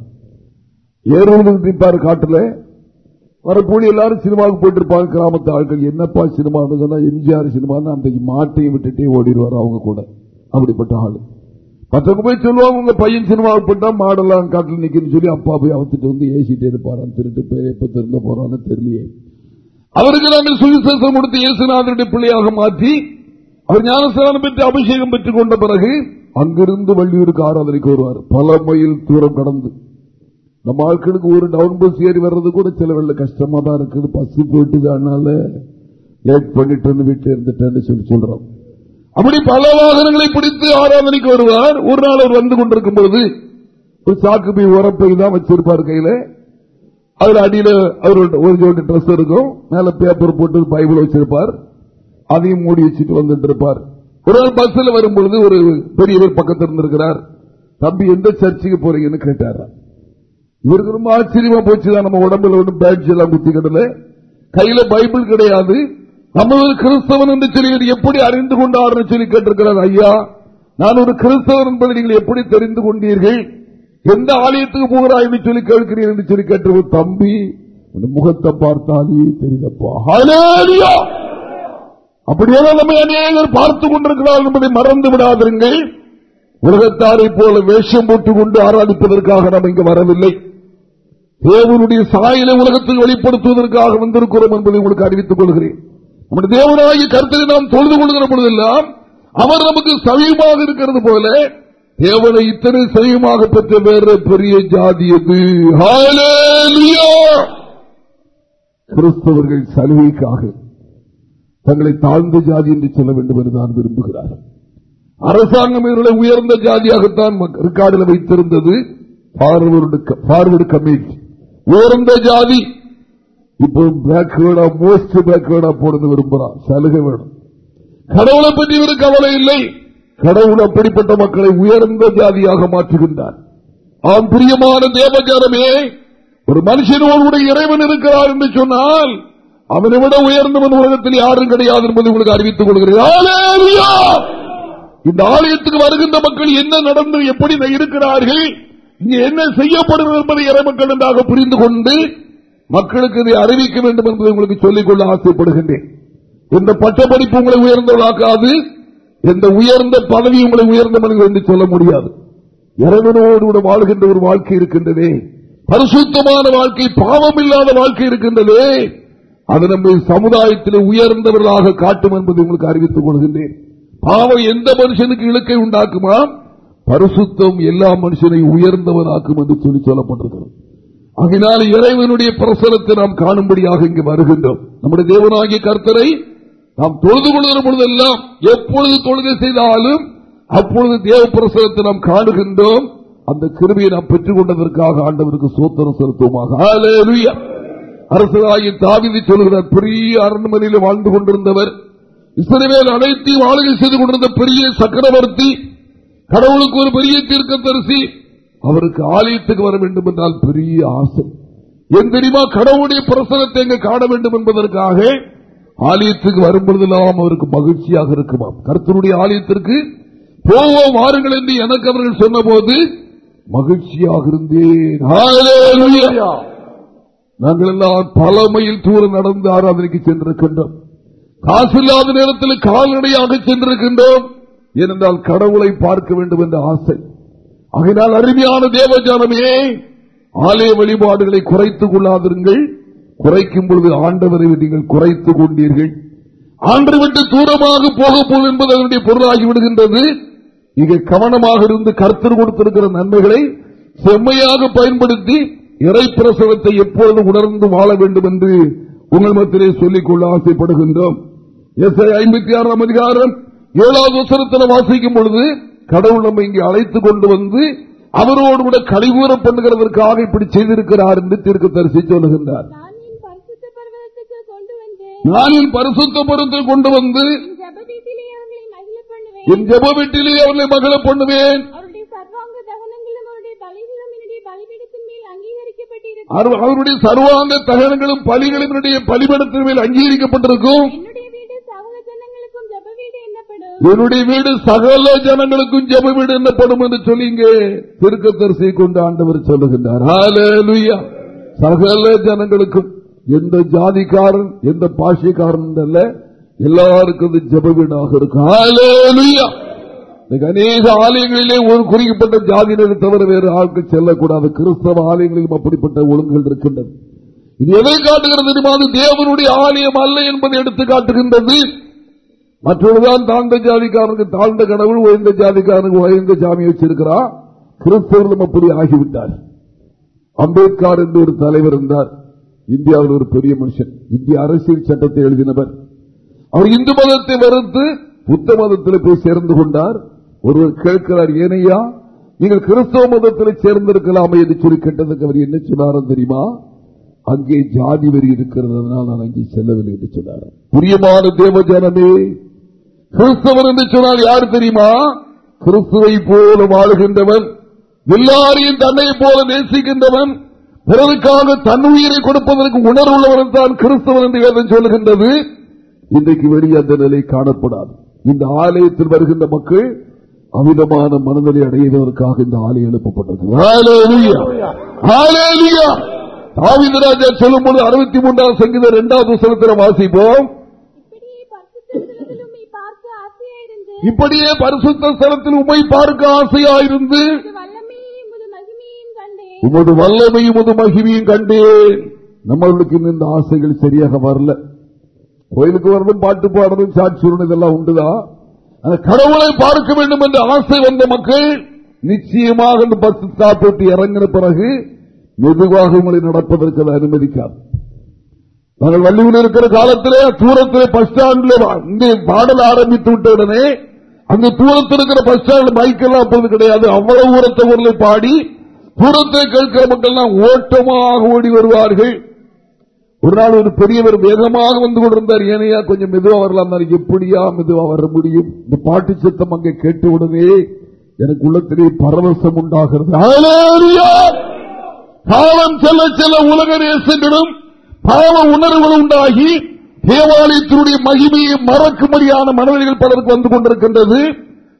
ஏறுவது நிற்பாரு காட்டுல. வரக்கூடிய எல்லாரும் சினிமாவுக்கு போயிட்டு இருப்பாங்க கிராமத்து ஆட்கள் என்னப்பா சினிமா? சொன்னா எம்ஜிஆர் சினிமான்னு அந்த மாட்டையும் விட்டுட்டே ஓடிடுவார் அவங்க கூட. அப்படிப்பட்ட ஆளு. மற்றவங்க போய் சொல்லுவாங்க உங்க பையன் சினிமாவுக்கு போட்டா மாடெல்லாம் காட்டில் நிக்கணும்னு சொல்லி அப்பா போய் அவத்துட்டு வந்து ஏசிட்டே இருப்பாரான் திருட்டு பேர் எப்ப திருந்த போறான்னு தெரியலையே. அவருக்கு நாங்கள் சுவிசேஷம் கொடுத்து இயேசுநாதனுடைய பிள்ளையாக மாற்றி அவர் ஞானஸ்தானம் பெற்று அபிஷேகம் பெற்றுக் கொண்ட பிறகு அங்கிருந்து வள்ளியூருக்கு ஆராதனைக்கு வருவார். பல மைல் தூரம் கடந்து. நம்ம ஆட்களுக்கு ஒரு டவுன் பஸ் ஏறி வர்றது கூட சில வேலை கஷ்டமா தான் இருக்குது. பஸ் போயிட்டு அதனால லேட் பண்ணிட்டு வீட்டு இருந்துட்டேன்னு சொல்லி சொல்றோம். அப்படி பல வாகனங்களை பிடித்து ஆராதனைக்கு வருவார். ஒரு நாள் அவர் வந்து கொண்டிருக்கும் பொழுது ஒரு சாக்கு போய் உரப்பை தான் வச்சிருப்பார் கையில. அதுல அடியில அவரோட ஒரு ஜோடி ட்ரெஸ் இருக்கும். மேல பேப்பர் போட்டு பைபிள் வச்சிருப்பார். அதையும் மூடி வச்சுட்டு வந்துட்டு இருப்பார். ஒரு நாள் பஸ்ல வரும்பொழுது ஒரு பெரியவர் பக்கத்தில் இருந்திருக்கிறார் தம்பி எந்த சர்ச்சுக்கு போறீங்கன்னு கேட்டார் இவருக்கு ரொம்ப ஆச்சரியமா போச்சுதான் நம்ம உடம்புல ஒன்றும் பேட்ச் எல்லாம் குத்திக்கிட்டல கையில பைபிள் கிடையாது. நம்ம ஒரு கிறிஸ்தவன் என்று சொல்லி எப்படி அறிந்து கொண்டார் சொல்லி கேட்டிருக்கிறார் ஐயா நான் ஒரு கிறிஸ்தவன் என்பதை நீங்கள் எப்படி தெரிந்து கொண்டீர்கள்? எந்த ஆலயத்துக்கு போகிறாய் என்று சொல்லி கேட்கிறீர்கள் என்று சொல்லி கேட்டு தம்பி முகத்தை பார்த்தாலே தெரியலப்பா ஹalleluya! அப்படியே நம்ம அநேகர் பார்த்துக் கொண்டிருக்கிறார் என்பதை மறந்து விடாதிருங்கள். உலகத்தாரை போல வேஷம் போட்டுக் கொண்டு ஆராதிப்பதற்காக நாம் இங்கு வரவில்லை. தேவனுடைய சாயலை உலகத்தில் வெளிப்படுத்துவதற்காக வந்திருக்கிறோம் என்பதை உங்களுக்கு அறிவித்துக் கொள்கிறேன். நம்முடைய தேவனாகிய கருத்தை நாம் தொழுது கொள்கிற பொழுதெல்லாம் அவர் நமக்கு சமீபமாக இருக்கிறது போல தேவனை இத்தனை சமயமாக பெற்ற வேற பெரிய ஜாதி அது கிறிஸ்தவர்கள் சலுகைக்காக தங்களை தாழ்ந்த ஜாதி என்று சொல்ல வேண்டும் என்று நான் விரும்புகிறார் அரசாங்கம் இவர்களை உயர்ந்த ஜாதியாகத்தான் ரெக்கார்டில் வைத்திருந்தது. பார்வர்டு கமிட்டி உயர்ந்த ஜாதி. இப்போ பேக்வேர்டா மோஸ்ட் பேக்வேர்டா போடுறது விரும்புகிறான் சலுகை வேணும். கடவுளை பற்றி ஒரு கவலை இல்லை. கடவுள் அப்படிப்பட்ட மக்களை உயர்ந்த ஜாதியாக மாற்றுகின்றார். ஆம் பிரியமான தேவஜானமே ஒரு மனுஷனோடு இறைவன் இருக்கிறார் என்று சொன்னால் அவனை விட உயர்ந்தவன் உலகத்தில் யாரும் கிடையாது என்பதை உங்களுக்கு அறிவித்துக் கொள்கிறேன். இந்த ஆலயத்துக்கு வருகின்ற மக்கள் என்ன நடந்து எப்படி இருக்கிறார்கள்? இங்கே என்ன செய்யப்படும் என்பதை இறைமக்கள் நன்றாக புரிந்து கொண்டு மக்களுக்கு இதை அறிவிக்க வேண்டும் என்பதை உங்களுக்கு சொல்லிக்கொள்ள ஆசைப்படுகின்றேன். எந்த பட்டப்படிப்பு உங்களை உயர்ந்தவளாக்காது எந்த உயர்ந்த பதவி உங்களை உயர்ந்த மனிதர் என்று சொல்ல முடியாது. இறைவனோடு கூட வாழ்கின்ற ஒரு வாழ்க்கை இருக்கின்றதே. பரிசுத்தமான வாழ்க்கை பாவம் இல்லாத வாழ்க்கை இருக்கின்றதே. அது நம்ம சமுதாயத்தில் உயர்ந்தவர்களாக காட்டும் என்பதை உங்களுக்கு அறிவித்துக் கொள்கின்றேன். பாவம் எந்த மனுஷனுக்கு இலக்கை உண்டாக்குமா? பரிசுத்தம் எல்லா மனுஷனையும் உயர்ந்தவனாக்கும் என்று சொல்லி சொல்லப்பட்டிருக்கிறது. அதனால் இறைவனுடைய பிரசனத்தை நாம் காணும்படியாக இங்கு வருகின்றோம். நம்முடைய தேவனாகிய கர்த்தரை நாம் தொழுது கொள்கிற பொழுதெல்லாம் எப்பொழுது தொழுகை செய்தாலும் அப்பொழுது தேவ பிரசனத்தை நாம் காணுகின்றோம். அந்த கிருமியை நாம் பெற்றுக் கொண்டதற்காக ஆண்டவருக்கு சோத்திரம் செலுத்துவோமாக. அரசராகி தாவிதி சொல்கிறார் பெரிய அரண்மனையில் வாழ்ந்து கொண்டிருந்தவர் இசைவேல் அனைத்தையும் ஆளுகை செய்து கொண்டிருந்த பெரிய சக்கரவர்த்தி கடவுளுக்கு ஒரு பெரிய தீர்க்க தரிசி அவருக்கு ஆலயத்துக்கு வர வேண்டும் என்றால் பெரிய ஆசை. என் தெரியுமா? கடவுளுடைய பிரசனத்தை எங்க காண வேண்டும் என்பதற்காக ஆலயத்துக்கு வரும்பொழுதெல்லாம் அவருக்கு மகிழ்ச்சியாக இருக்குமாம். கருத்தருடைய ஆலயத்திற்கு போவோம் வாருங்கள் என்று எனக்கு அவர்கள் சொன்னபோது மகிழ்ச்சியாக இருந்தேன். நாங்கள் எல்லாம் பல மைல் தூரம் நடந்து ஆராதனைக்கு சென்றிருக்கின்றோம். காசு இல்லாத நேரத்தில் கால்நடையாக சென்றிருக்கின்றோம். ஏனென்றால் கடவுளை பார்க்க வேண்டும் என்ற ஆசை. ஆகையினால் அருமையான தேவஜானமே ஆலய வழிபாடுகளை குறைத்துக் கொள்ளாதிருங்கள். குறைக்கும் பொழுது ஆண்டவரை நீங்கள் குறைத்துக் கொண்டீர்கள். ஆண்டு விட்டு தூரமாக போகப்போல் என்பது அதனுடைய பொருளாகி விடுகின்றது. மிக கவனமாக இருந்து கருத்தர் கொடுத்திருக்கிற நன்மைகளை செம்மையாக பயன்படுத்தி இறை பிரசவத்தை எப்பொழுது உணர்ந்து வாழ வேண்டும் என்று உங்கள் மத்திலே சொல்லிக் கொள்ள ஆசைப்படுகின்றோம். எஸ் ஐம்பத்தி ஆறாம் அதிகாரம் ஏழாவது வசனத்தில் வாசிக்கும் பொழுது கடவுள் நம்ம இங்கே அழைத்துக் கொண்டு வந்து அவரோடு கூட கழிவுற பண்ணுகிறதற்காக இப்படி செய்திருக்கிறார் என்று தீர்க்க தரிசி சொல்லுகின்றார் நான் என் பரிசுத்த பொருத்தை கொண்டு வந்து என் ஜெப வீட்டிலே அவர்களை மகள பண்ணுவேன் அவருடைய சர்வாங்க தகனங்களும் பலிகளும் பலிபீடத்தின் மேல் அங்கீகரிக்கப்பட்டிருக்கும். என்னுடைய வீடு சகல ஜனங்களுக்கும் ஜெப வீடு என்னப்படும் என்று சொல்லி இங்கே திருக்கத்தரிசை கொண்டு ஆண்டவர் சொல்லுகின்றார். சகல ஜனங்களுக்கும் எந்த ஜாதிக்காரன் எந்த பாஷைக்காரன் அல்ல எல்லாருக்கும் ஜப வீடாக இருக்கும். அநேக ஆலயங்களிலே ஒரு குறிக்கப்பட்ட ஜாதியினரை தவிர வேறு ஆட்கள் செல்லக்கூடாது. கிறிஸ்தவ ஆலயங்களிலும் அப்படிப்பட்ட ஒழுங்குகள் இருக்கின்றது இது எதை காட்டுகிறது தெரியுமா? தேவனுடைய ஆலயம் அல்ல என்பதை எடுத்து காட்டுகின்றது. மற்றொருதான் தாழ்ந்த ஜாதிக்காரனுக்கு தாழ்ந்த கடவுள் உயர்ந்த ஜாதிக்காரனுக்கு உயர்ந்த சாமி வச்சிருக்கிறார் கிறிஸ்தவர்களும் அப்படி ஆகிவிட்டார். அம்பேத்கர் என்று ஒரு தலைவர் இருந்தார். இந்தியாவில் ஒரு பெரிய மனுஷன். இந்திய அரசியல் சட்டத்தை எழுதினவர். அவர் இந்து மதத்தை மறுத்து புத்த மதத்தில் போய் சேர்ந்து கொண்டார். ஒருவர் கேட்கிறார் ஏனையா நீங்கள் கிறிஸ்தவ மதத்தில் சேர்ந்திருக்கலாமே? என்று சொல்லி கேட்டதுக்கு அவர் என்ன சொன்னாரோ தெரியுமா? அங்கே ஜாதி வரி இருக்கிறது அதனால் நான் அங்கே செல்லவில்லை என்று சொன்னார் புரியமான தேவஜனமே கிறிஸ்தவர் என்று சொன்னால் யார் தெரியுமா? கிறிஸ்துவை போல வாழ்கின்றவன் எல்லாரையும் தன்னை போல நேசிக்கின்றவன் பிறருக்காக தன் உயிரை கொடுப்பதற்கு உணர்வுள்ளவன் தான் கிறிஸ்தவன் என்று வேதம் சொல்லுகின்றது. இன்றைக்கு வெளியே அந்த நிலை காணப்படாது. இந்த ஆலயத்தில் வருகின்ற மக்கள் அமிதமான மனநிலை அடைவதற்காக இந்த ஆலயம் எழுப்பப்பட்டது சொல்லும்போது அறுபத்தி மூன்றாம் சங்கீத இரண்டாவது வசனத்தில் வாசிப்போம் இப்படியே பரிசுத்தத்திலும் உம்மை பார்க்க ஆசையாயிருந்து இப்படியே பரிசுத்த ஸ்தலத்தில் உமை பார்க்க ஆசையாயிருந்து உமது வல்லமையும் உமது மகிமையும் கண்டேன். நம்மளுக்கு இந்த ஆசைகள் சரியாக வரல. கோயிலுக்கு வரதும் பாட்டு பாடுறதும் சாட்சி இதெல்லாம் உண்டுதான் ஆனா கடவுளை பார்க்க வேண்டும் என்ற ஆசை வந்த மக்கள் நிச்சயமாக இந்த பஸ் ஸ்டாப் விட்டு இறங்கின பிறகு மெதுவாக உங்களை நடப்பதற்கு அதை அனுமதிக்காது. நாங்கள் வள்ளியூரில் இருக்கிற காலத்திலே தூரத்திலே பஸ் ஸ்டாண்டில் இங்கே பாடல் ஆரம்பித்து விட்ட உடனே அந்த தூரத்தில் இருக்கிற பஸ் ஸ்டாண்ட் மைக்கெல்லாம் அப்பொழுது கிடையாது. அவ்வளவு ஊரத்த ஊரில் பாடி தூரத்தை கேட்கிற மக்கள் ஓட்டமாக ஓடி வருவார்கள். ஒரு நாள் ஒரு பெரியவர் வேகமாக வந்து கொண்டிருந்தார். ஏனையா கொஞ்சம் மெதுவா வரலாம். எப்படியா மெதுவா வர முடியும்? இந்த பாட்டு சத்தம் அங்கே கேட்டு உடனே எனக்கு உள்ளத்திலே பரவசம் உண்டாகிறது. காலம் செல்ல செல்ல உலக நேசங்களும் பாவ உணர்வுகள் உண்டாகி தேவாலயத்தினுடைய மகிமையை மறக்கும்படியான மனநிலைகள் பலருக்கு வந்து கொண்டிருக்கின்றது.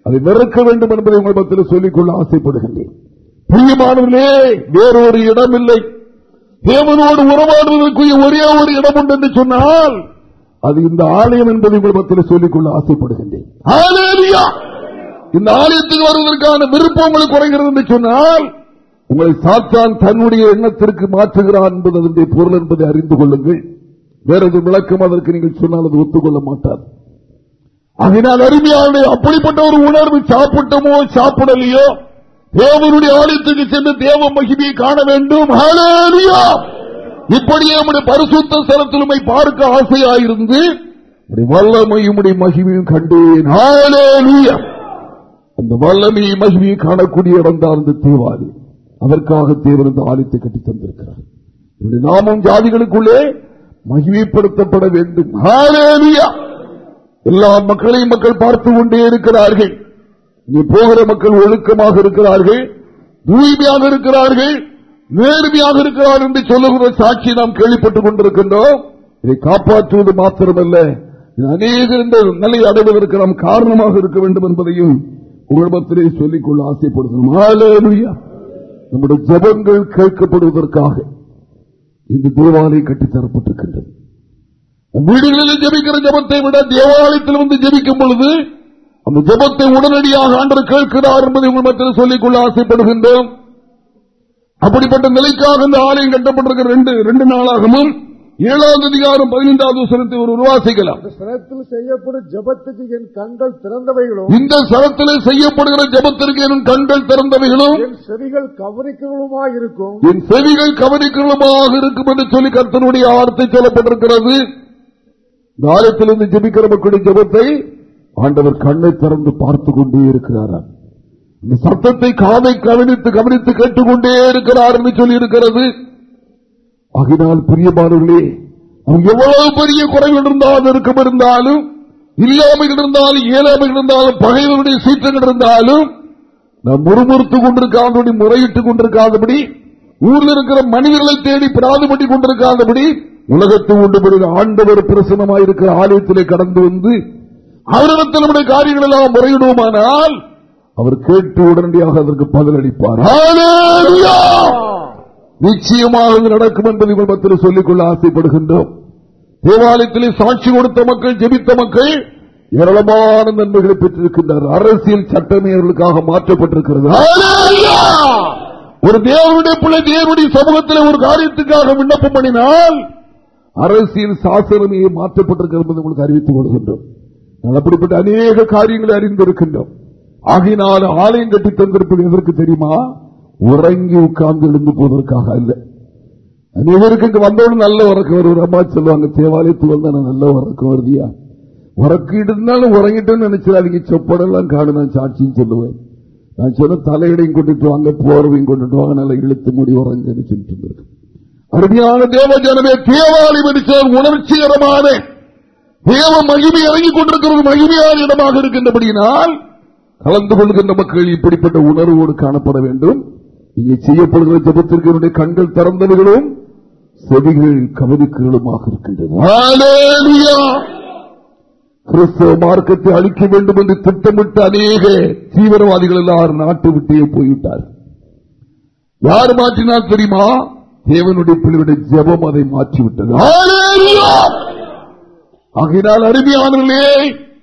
அதை வெறுக்க வேண்டும் என்பதை உங்கள் மத்தியில் சொல்லிக்கொள்ள ஆசைப்படுகின்றேன். பிரியமானவர்களே வேறொரு இடம் இல்லை தேவனோடு உறவாடுவதற்குரிய ஒரே ஒரு இடம் உண்டு என்று சொன்னால் அது இந்த ஆலயம் என்பதை உங்கள் மத்தியில் சொல்லிக்கொள்ள ஆசைப்படுகின்றேன். இந்த ஆலயத்துக்கு வருவதற்கான விருப்பம் உங்களுக்கு குறைகிறது என்று சொன்னால் உங்களை சாத்தான் தன்னுடைய எண்ணத்திற்கு மாற்றுகிறான் என்பது அதனுடைய பொருள் என்பதை அறிந்து கொள்ளுங்கள். வேறொரு விளக்கம் அதற்கு நீங்கள் சொன்னால் அது ஒத்துக்கொள்ள மாட்டார். அதனால் அருமையான அப்படிப்பட்ட ஒரு உணர்வு சாப்பிட்டமோ சாப்பிடலையோ தேவனுடைய ஆலயத்துக்கு சென்று தேவ மகிமையை காண வேண்டும். இப்படியே நம்முடைய பரிசுத்த ஸ்தலத்தில் பார்க்க ஆசையாயிருந்து வல்லமையும் மகிமையும் கண்டேன். அந்த வல்லமையை மகிமையை காணக்கூடிய இடம் தான் இந்த தேவாலயம். அதற்காக தேவன் இந்த ஆலயத்தை கட்டி தந்திருக்கிறார் நாமும் ஜாதிகளுக்குள்ளே மகிமைப்படுத்தப்பட வேண்டும். எல்லா மக்களையும் மக்கள் பார்த்து கொண்டே இருக்கிறார்கள். நீ போகிற மக்கள் ஒழுக்கமாக இருக்கிறார்கள். தூய்மையாக இருக்கிறார்கள். நேர்மையாக இருக்கிறார் என்று சொல்லுகிற சாட்சி நாம் கேள்விப்பட்டுக் கொண்டிருக்கின்றோம். இதை காப்பாற்றுவது மாத்திரமல்ல. அநேக இந்த நிலையை அடைவதற்கு நாம் காரணமாக இருக்க வேண்டும் என்பதையும் உங்களிடத்திலே சொல்லிக்கொள்ள ஆசைப்படுகிறோம். நம்முடைய ஜபங்கள் கேட்கப்படுவதற்காக. இந்த தேவாலயம் கட்டித்தரப்பட்டிருக்கின்றது வீடுகளில் ஜபிக்கிற ஜபத்தை விட தேவாலயத்தில் வந்து ஜபிக்கும் பொழுது அந்த ஜபத்தை உடனடியாக ஆண்டு கேட்கிறார் என்பதை உங்கள் மத்தியில் சொல்லிக்கொள்ள ஆசைப்படுகின்றோம். அப்படிப்பட்ட நிலைக்காக இந்த ஆலயம் கட்டப்பட்டிருக்கிற ரெண்டு ரெண்டு நாளாகவும் ஏழாவது அதிகாரம் பதினைந்தாவது வசனத்தை ஒரு உருவாசிக்கலாம். ஸ்தலத்தில் செய்யப்படும் ஜபத்துக்கு என் கண்கள் திறந்தவைகளும் இந்த ஸ்தலத்தில் செய்யப்படுகிற ஜபத்திற்கு என் கண்கள் திறந்தவைகளும் என் செவிகள் கவனிக்கிறதுமாய் இருக்கும் என் செவிகள் கவனிக்கிறமாக இருக்கும் என்று சொல்லி கர்த்தனுடைய வார்த்தை சொல்லப்பட்டிருக்கிறது. இந்த ஆலயத்திலிருந்து ஜபிக்கிற மக்களுடைய ஜபத்தை ஆண்டவர் கண்ணை திறந்து பார்த்துக் கொண்டே இருக்கிறாராம் இந்த சத்தத்தை காதை கவனித்து கவனித்து கேட்டுக்கொண்டே இருக்கிறார் என்று சொல்லி இருக்கிறது ஆகினால் பிரியமானவர்களே அவங்க எவ்வளவு பெரிய குறைகள் இருந்தாலும் நெருக்கம் இருந்தாலும் இல்லாமல் இருந்தாலும் இயலாமல் இருந்தாலும் பகைவருடைய சீற்றங்கள் இருந்தாலும் நாம் முறுமுறுத்துக் கொண்டிருக்காதபடி முறையிட்டுக் கொண்டிருக்காதபடி ஊரில் இருக்கிற மனிதர்களை தேடி பிராதுபடி கொண்டிருக்காதபடி உலகத்தை உண்டு ஆண்டவர் பிரசனமாயிருக்கிற ஆலயத்திலே கடந்து வந்து அவரிடத்தில் நம்முடைய காரியங்கள் எல்லாம் முறையிடுவோமானால் அவர் கேட்டு உடனடியாக அதற்கு பதிலளிப்பார். நிச்சயமாக நடக்கும் என்பதை மத்தியில் சொல்லிக்கொள்ள ஆசைப்படுகின்றோம். தேவாலயத்திலே சாட்சி கொடுத்த மக்கள் ஜெபித்த மக்கள் ஏராளமான நன்மைகளை பெற்றிருக்கின்றனர். அரசியல் சட்டமே அவர்களுக்காக மாற்றப்பட்டிருக்கிறது. ஒரு தேவனுடைய பிள்ளை தேவனுடைய சமூகத்தில் ஒரு காரியத்துக்காக விண்ணப்பம் பண்ணினால் அரசியல் சாசனமே மாற்றப்பட்டிருக்கிறது என்பதை உங்களுக்கு அறிவித்துக் கொள்கின்றோம். அப்படிப்பட்ட அநேக காரியங்களை அறிந்திருக்கின்றோம். ஆகினால் ஆலயம் கட்டி தந்திருப்பது எதற்கு தெரியுமா? உறங்கி உட்கார்ந்து எழுந்து போவதற்காக அல்ல. அனைவருக்கு இங்கு வந்தவனும் நல்ல உறக்கம் வருவார். அம்மா சொல்லுவாங்க தேவாலயத்துக்கு வந்தா நல்ல உறக்கம் வருதியா? உறக்கிட்டு இருந்தாலும் உறங்கிட்டேன்னு நினைச்சிடாதீங்க. சொப்படெல்லாம் காணும். நான் சாட்சியும் சொல்லுவேன். நான் சொன்ன தலையடையும் கொண்டுட்டு வாங்க போர்வையும் கொண்டுட்டு வாங்க. நல்லா இழுத்து மூடி உறங்குன்னு சொல்லிட்டு இருந்திருக்கு அருமையான தேவ ஜனமே தேவாலயம் உணர்ச்சிகரமான தேவ மகிமை இறங்கிக் கொண்டிருக்கிறது மகிமையான இடமாக இருக்கின்றபடியினால் கலந்து கொள்கின்ற மக்கள் இப்படிப்பட்ட உணர்வோடு காணப்பட வேண்டும். இங்கே செய்யப்படுகிற ஜபத்திற்கு என்னுடைய கண்கள் திறந்தவர்களும் செவிகள் கவனிக்கிறதுமாக இருக்கின்றன. கிறிஸ்தவ மார்க்கத்தை அழிக்க வேண்டும் என்று திட்டமிட்ட அநேக தீவிரவாதிகள் எல்லாரும் நாட்டு விட்டே போய்விட்டார். யார் மாற்றினால் தெரியுமா? தேவனுடைய பிள்ளையுடைய ஜபம் அதை மாற்றிவிட்டது. ஆகினால் அருமையானவர்களே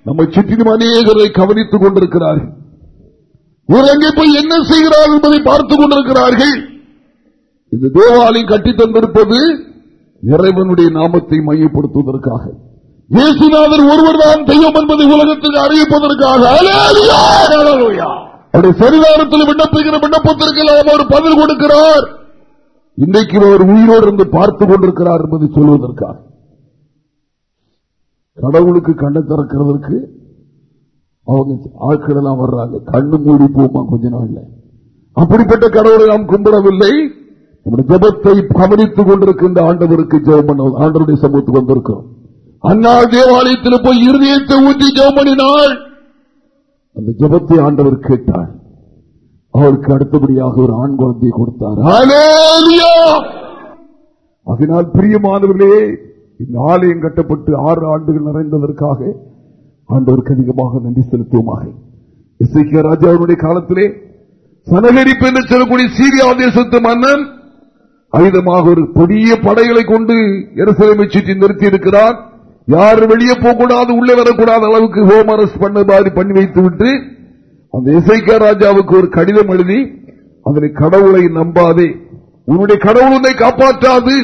நம்மை சுற்றிலும் அநேகரை கவனித்துக் கொண்டிருக்கிறார்கள். அங்கே போய் என்ன செய்கிறார்கள் என்பதை பார்த்துக் கொண்டிருக்கிறார்கள். இந்த தேவாலயம் கட்டி தந்திருப்பது இறைவனுடைய நாமத்தை மையப்படுத்துவதற்காக. இயேசுநாதர் ஒருவர் தான் தெய்வம் என்பதை உலகத்துக்கு அறிவிப்பதற்காக. அவருடைய சரிதாரத்தில் விண்ணப்பிக்கிற விண்ணப்பத்திற்கு அவர் பதில் கொடுக்கிறார். இன்றைக்கு அவர் உயிரோடு இருந்து பார்த்துக் கொண்டிருக்கிறார் என்பதை சொல்வதற்காக. கடவுளுக்கு கண்ணை திறக்கிறதற்கு அவங்க ஆட்கள் எல்லாம் வர்றாங்க. கண்ணு மூடி போமா கொஞ்ச நாள்ல. அப்படிப்பட்ட கடவுளை நாம் கும்பிடவில்லை. நம்முடைய ஜபத்தை கவனித்துக் கொண்டிருக்கின்ற ஆண்டவருக்கு ஜெபம் பண்ண ஆண்டவருடைய சமூகத்துக்கு வந்திருக்கிறோம். அண்ணா தேவாலயத்தில் போய் இருதயத்தை ஊற்றி ஜெபம் அந்த ஜபத்தை ஆண்டவர் கேட்டார். அவருக்கு அடுத்தபடியாக ஒரு ஆண் குழந்தையை கொடுத்தார். அதனால் பிரியமானவர்களே இந்த ஆலயம் கட்டப்பட்டு ஆறு ஆண்டுகள் நிறைந்ததற்காக ஆண்டவருக்கு அதிகமாக நன்றி செலுத்துவோமாக. இசைக்கிய ராஜாவுடைய காலத்திலே சனகரிப்பு என்று சொல்லக்கூடிய சீரியா தேசத்து மன்னன் ஆயுதமாக ஒரு பெரிய படைகளை கொண்டு எருசலேமை சுற்றி நிறுத்தி இருக்கிறார் யாரும் வெளியே போகக்கூடாது உள்ளே வரக்கூடாத அளவுக்கு ஹோம் அரஸ்ட் பண்ண மாதிரி பண்ணி வைத்து விட்டு அந்த இசைக்கிய ராஜாவுக்கு ஒரு கடிதம் எழுதி அதனை கடவுளை நம்பாதே. உன்னுடைய கடவுள் உன்னை காப்பாற்றாது.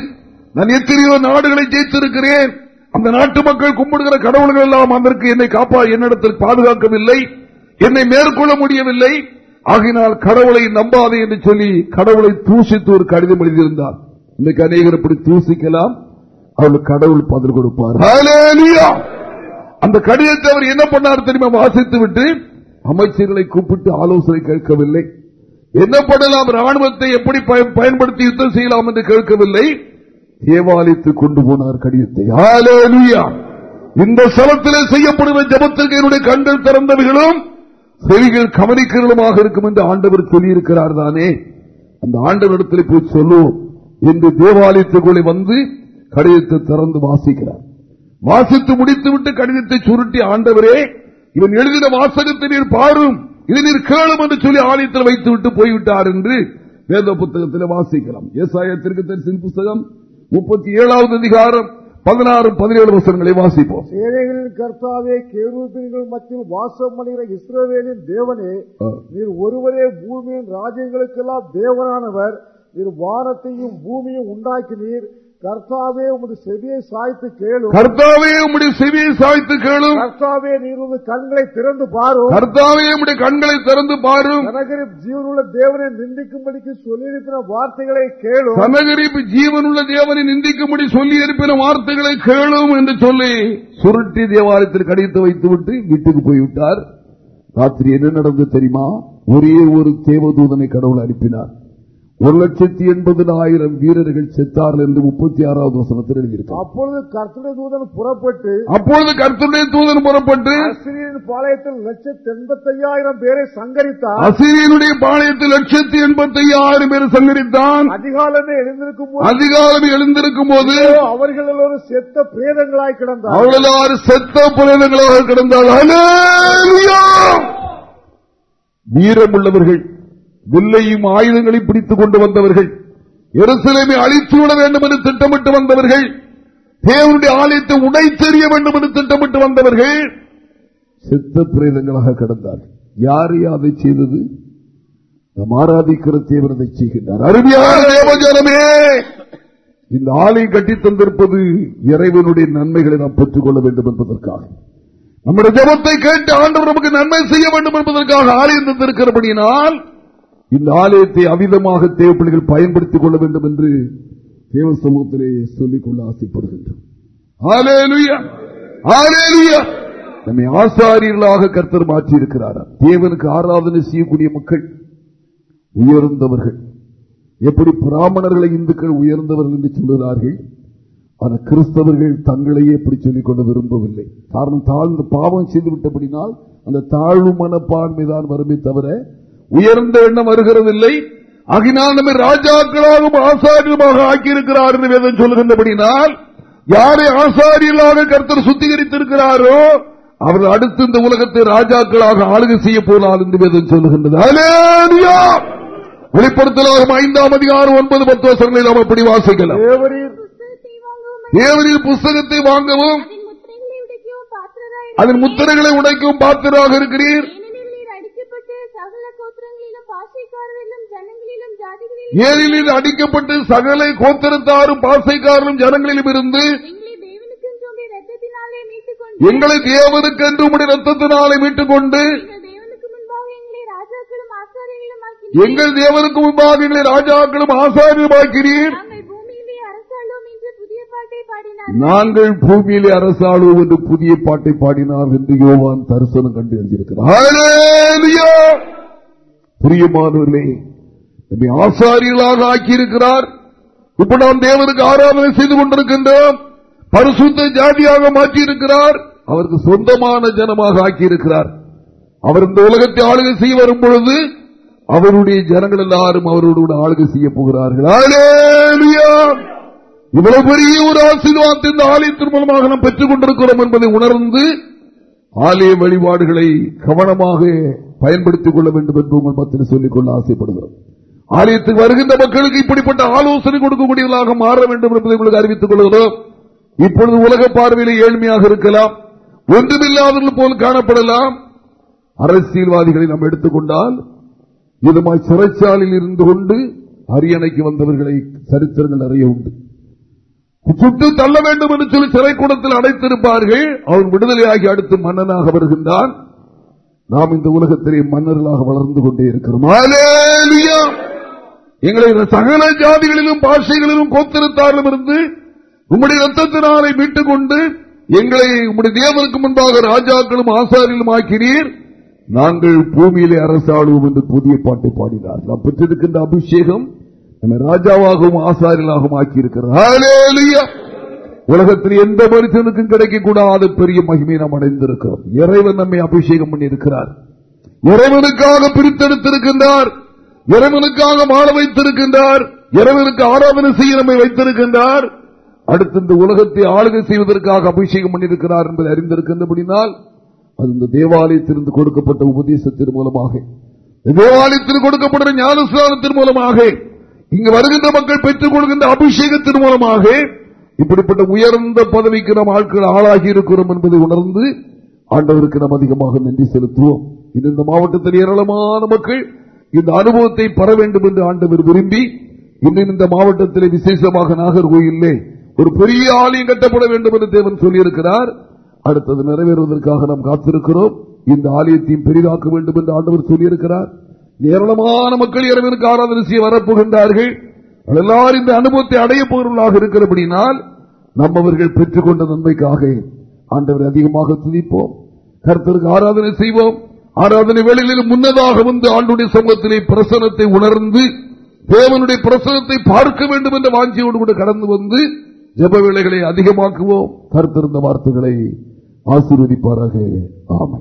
நான் எத்தனையோ நாடுகளை ஜெயித்திருக்கிறேன். அந்த நாட்டு மக்கள் கும்பிடுகிற கடவுள்கள் எல்லாம் அதற்கு என்னை காப்பா என்னிடத்தில் பாதுகாக்கவில்லை. என்னை மேற்கொள்ள முடியவில்லை. ஆகினால் கடவுளை நம்பாதே என்று சொல்லி கடவுளை தூசித்து ஒரு கடிதம் எழுதியிருந்தார். இன்னைக்கு அநேகர் இப்படி தூசிக்கலாம். அவளுக்கு கடவுள் பதில் கொடுப்பார். அந்த கடிதத்தை அவர் என்ன பண்ணார் தெரியுமா? வாசித்து விட்டு அமைச்சர்களை கூப்பிட்டு ஆலோசனை கேட்கவில்லை. என்ன பண்ணலாம்? ராணுவத்தை எப்படி பயன்படுத்தி யுத்தம் செய்யலாம் என்று கேட்கவில்லை. தேவாலயத்துக்கு கொண்டு போனார் கடிதத்தை. இந்த சலத்திலே செய்யப்படுகிற ஜபத்திற்கு என்னுடைய கண்கள் திறந்தவர்களும் செவிகள் கவனிக்கிறதுமாக இருக்கும் என்று ஆண்டவர் சொல்லியிருக்கிறார் தானே. அந்த ஆண்டவரிடத்தில் போய் சொல்லுவோம். என்று தேவாலயத்துக்குள்ளே வந்து கடிதத்தை திறந்து வாசிக்கிறார். வாசித்து முடித்துவிட்டு கடிதத்தை சுருட்டி ஆண்டவரே இவன் எழுதின வாசகத்தை நீர் பாரும் இது நீர் கேளும் என்று சொல்லி ஆலயத்தில் வைத்து விட்டு போய்விட்டார் என்று வேத புத்தகத்தில் வாசிக்கலாம். ஏசாயத்திற்கு தரிசன புத்தகம் முப்பத்தி ஏழாவது அதிகாரம் பதினாறு பதினேழு வசனங்களை வாசிப்போம். சேனைகளின் கர்த்தாவே கேருபீன்கள் மத்தியில் வாசம் பண்ணுகிற இஸ்ரவேலின் தேவனே. நீர் ஒருவரே பூமியின் ராஜ்யங்களுக்கெல்லாம் தேவனானவர். நீர் வானத்தையும் பூமியும் உண்டாக்கினீர். கர்த்தாவே உமது செவியை சாய்த்து கேளும். கர்த்தாவே உம்முடைய செவியை சாய்த்து கேளும். கர்த்தாவே நீர் உமது கண்களை திறந்து பாரும். கர்த்தாவே உம்முடைய கண்களை திறந்து பாரும். கனகரி ஜீவனுள்ள தேவனை நிந்திக்கும்படிக்கு சொல்லியிருக்கிற வார்த்தைகளை கேளும். சனகரிப்பு ஜீவனுள்ள தேவனை நிந்திக்கும்படி சொல்லி இருப்பின வார்த்தைகளை கேளும் என்று சொல்லி சுருட்டி தேவாலயத்தில் கடித்து வைத்துவிட்டு வீட்டுக்கு போய்விட்டார். ராத்திரி என்ன நடந்தது தெரியுமா? ஒரே ஒரு தேவதூதனை கடவுள் அனுப்பினார். ஒரு லட்சத்தி எண்பதினாயிரம் வீரர்கள் செத்தார்கள் என்று முப்பத்தி ஆறாவது வசனத்தில் எழுதியிருக்கிறார் அப்பொழுது கர்த்தருடைய தூதன் புறப்பட்டு அப்பொழுது கர்த்தருடைய தூதன் புறப்பட்டு அசிரியன் பாளையத்தில் லட்சத்தி எண்பத்தையாயிரம் பேரை சங்கரித்தார் அசிரியனுடைய பாளையத்தில் லட்சத்தி எண்பத்தி ஐயாயிரம் பேர் சங்கரித்தான். அதிகாலமே எழுந்திருக்கும் போது அதிகாலம் எழுந்திருக்கும் போது அவர்கள் எல்லோரும் செத்த பிரேதங்களாய் கிடந்தார் அவர்களாறு செத்த புனிதங்களாக கிடந்தார்கள்! வீரமுள்ளவர்கள் வில்லையும் ஆயுதங்களையும் பிடித்துக் கொண்டு வந்தவர்கள் எருசலேமை அழித்துவிட வேண்டும் என்று திட்டமிட்டு வந்தவர்கள் தேவனுடைய ஆலயத்தை உடைத்தெறிய வேண்டும் என்று திட்டமிட்டு வந்தவர்கள் சித்த பிரேதங்களாக கிடந்தார்கள். யார் அதை செய்தது? நம் ஆராதிக்கிற தேவன் அதை செய்கின்றார். அருமையான தேவஜனமே இந்த ஆலயம் கட்டித் தந்திருப்பது இறைவனுடைய நன்மைகளை நாம் பெற்றுக் கொள்ள வேண்டும் என்பதற்காக. நம்முடைய ஜபத்தை கேட்டு ஆண்டவர் நமக்கு நன்மை செய்ய வேண்டும் என்பதற்காக ஆலயம் தந்திருக்கிறபடியினால் இந்த ஆலயத்தை அவிதமாக தேவப்பிள்ளைகள் பயன்படுத்திக் கொள்ள வேண்டும் என்று தேவ சமூகத்திலே சொல்லிக் கொள்ள ஆசைப்படுகின்றோம் நம்மை ஆசாரியர்களாக கர்த்தர் மாற்றியிருக்கிறார். தேவனுக்கு ஆராதனை செய்யக்கூடிய மக்கள் உயர்ந்தவர்கள். எப்படி பிராமணர்களை இந்துக்கள் உயர்ந்தவர்கள் என்று சொல்லுகிறார்கள்? ஆனால் கிறிஸ்தவர்கள் தங்களையே எப்படி சொல்லிக்கொள்ள விரும்பவில்லை. காரணம் தாழ்ந்த பாவம் செய்து விட்டபடினால் அந்த தாழ்வு மனப்பான்மைதான் வருமே தவிர உயர்ந்த எண்ணம் வருகிறதில்லை. ஆகினால் நம்மை ராஜாக்களாகவும் ஆசாரியமாக ஆக்கியிருக்கிறார் என்று வேதம் சொல்லுகின்றபடினால் யாரை ஆசாரியர்களாக கர்த்தர் சுத்திகரித்திருக்கிறாரோ அவர்கள் அடுத்து இந்த உலகத்தை ராஜாக்களாக ஆளுகை செய்ய போனால் என்று வேதம் சொல்லுகின்றது. வெளிப்படுத்தலாகும் ஐந்தாம் அதிகாரம் ஒன்பது பத்து வருஷங்களை நாம் அப்படி வாசிக்கலாம். தேவரீர். புஸ்தகத்தை வாங்கவும் தேவரின் புஸ்தகத்தை வாங்கவும் அதன் முத்திரைகளை உடைக்கவும் பாத்திரராய் அதன் முத்திரைகளை உடைக்கும் பாத்திராக இருக்கிறீர். ஏரிலில் அடிக்கப்பட்டு சகல கோத்திரத்தாரும் பாசைக்காரரும் ஜனங்களிலும் இருந்து எங்களை எங்களை தேவனுக்கென்று உம்முடைய ரத்தத்தினாலே மீட்டுக் கொண்டு எங்கள் தேவனுக்கு முன்பாக எங்களை ராஜாக்களும் தேவனுக்கு ஆக்கிறீர் நாங்கள் பூமியிலே என்று அரசாளுவோம் என்று புதிய பாட்டை பாடினார் என்று யோவான் தரிசனம் கண்டு எழுதியிருக்கிறார். பிரியமானவர்களே நம்மை ஆசாரிகளாக ஆக்கியிருக்கிறார். இப்ப நாம் தேவனுக்கு ஆராதனை செய்து கொண்டிருக்கின்றோம். பரிசுத்த ஜாதியாக மாற்றியிருக்கிறார். அவருக்கு சொந்தமான ஜனமாக ஆக்கியிருக்கிறார். அவர் இந்த உலகத்தை ஆளுகை செய்ய வரும் பொழுது அவருடைய ஜனங்கள் எல்லாரும் அவரோடு ஆளுகை செய்ய போகிறார்கள். இவ்வளவு பெரிய ஒரு ஆசீர்வாதத்தை இந்த ஆலயத்தின் மூலமாக நாம் பெற்றுக் கொண்டிருக்கிறோம் என்பதை உணர்ந்து ஆலய வழிபாடுகளை கவனமாக பயன்படுத்திக் கொள்ள வேண்டும் என்று உங்கள் மத்தியில் சொல்லிக் கொள்ள ஆசைப்படுகிறோம். ஆலயத்துக்கு வருகின்ற மக்களுக்கு இப்படிப்பட்ட ஆலோசனை கொடுக்கக்கூடியவர்களாக மாற வேண்டும் என்பதை உங்களுக்கு அறிவித்துக் கொள்கிறோம். இப்பொழுது உலக பார்வையிலே ஏழ்மையாக இருக்கலாம். ஒன்றுமில்லாதவர்கள் போல் காணப்படலாம். அரசியல்வாதிகளை நாம் எடுத்துக்கொண்டால் இதுமாய் சிறைச்சாலையில் இருந்து கொண்டு அரியணைக்கு வந்தவர்களை சரித்திரங்கள் நிறைய உண்டு. சுட்டு தள்ள வேண்டும் என்று சொல்லி சிறைக்கூடத்தில் அடைத்திருப்பார்கள். அவன் விடுதலையாகி அடுத்து மன்னனாக வருகின்றான். நாம் இந்த உலகத்திலே மன்னர்களாக வளர்ந்து கொண்டே இருக்கிறோம். எங்களை சகல ஜாதிகளிலும் பாஷைகளிலும் கோத்திரத்தாரிலும் இருந்து உம்முடைய ரத்தத்தினாரை மீட்டுக் கொண்டு எங்களை உம்முடைய தேவனுக்கு முன்பாக ராஜாக்களும் ஆசாரிகளும் ஆக்கினீர். நாங்கள் பூமியிலே அரசாளுவோம் என்று புதிய பாட்டை பாடினார். நாம் பெற்றிருக்கின்ற அபிஷேகம் நம்மை ராஜாவாகவும் ஆசாரியலாகவும் ஆக்கியிருக்கிறார் உலகத்தில் எந்த மனுஷனுக்கும் கிடைக்கக்கூடாத பெரிய மகிமை நாம் அடைந்திருக்கிறோம். இறைவன் நம்மை அபிஷேகம் பண்ணியிருக்கிறார். இறைவனுக்காக பிரித்தெடுத்திருக்கின்றார். இறைவனுக்காக வாழ வைத்திருக்கின்றார். இறைவனுக்கு ஆராதனை செய்ய நம்மை வைத்திருக்கின்றார். அடுத்து இந்த உலகத்தை ஆளுகை செய்வதற்காக அபிஷேகம் பண்ணியிருக்கிறார் என்பதை அறிந்திருக்கின்றபடினால் அது இந்த தேவாலயத்திலிருந்து கொடுக்கப்பட்ட உபதேசத்தின் மூலமாக. தேவாலயத்தில் கொடுக்கப்படுற ஞானஸ்தானத்தின் மூலமாக இங்கு வருகின்ற மக்கள் பெற்றுக் கொள்கின்ற அபிஷேகத்தின் மூலமாக இப்படிப்பட்ட உயர்ந்த பதவிக்கு நாம் ஆட்கள் ஆளாகி இருக்கிறோம் என்பதை உணர்ந்து ஆண்டவருக்கு நாம் அதிகமாக நன்றி செலுத்துவோம். இந்த மாவட்டத்தில் ஏராளமான மக்கள் இந்த அனுபவத்தை பெற வேண்டும் என்று ஆண்டவர் விரும்பி இன்னும் இந்த மாவட்டத்தில் விசேஷமாக நாகர்கோயிலே ஒரு பெரிய ஆலயம் கட்டப்பட வேண்டும் என்று தேவன் சொல்லியிருக்கிறார். அடுத்தது நிறைவேறுவதற்காக நாம் காத்திருக்கிறோம். இந்த ஆலயத்தையும் பெரிதாக்க வேண்டும் என்று ஆண்டவர் சொல்லியிருக்கிறார். ஏராளமான மக்கள் இறைவனுக்கு ஆராதனை செய்ய வரப்போகின்றார்கள். எல்லாரும் இந்த அனுபவத்தை அடைய போகிறவர்களாக இருக்கிறபடினால் நம்மவர்கள் பெற்றுக்கொண்ட நன்மைக்காக ஆண்டவர் அதிகமாக துதிப்போம். கருத்தருக்கு ஆராதனை செய்வோம். ஆராதனை வேளையிலும் முன்னதாக வந்து ஆண்டுடைய சமூகத்திலே பிரசனத்தை உணர்ந்து தேவனுடைய பிரசனத்தை பார்க்க வேண்டும் என்ற வாஞ்சியோடு கூட கடந்து வந்து ஜப வேலைகளை அதிகமாக்குவோம். கருத்திருந்த வார்த்தைகளை ஆசீர்வதிப்பாராக. ஆமை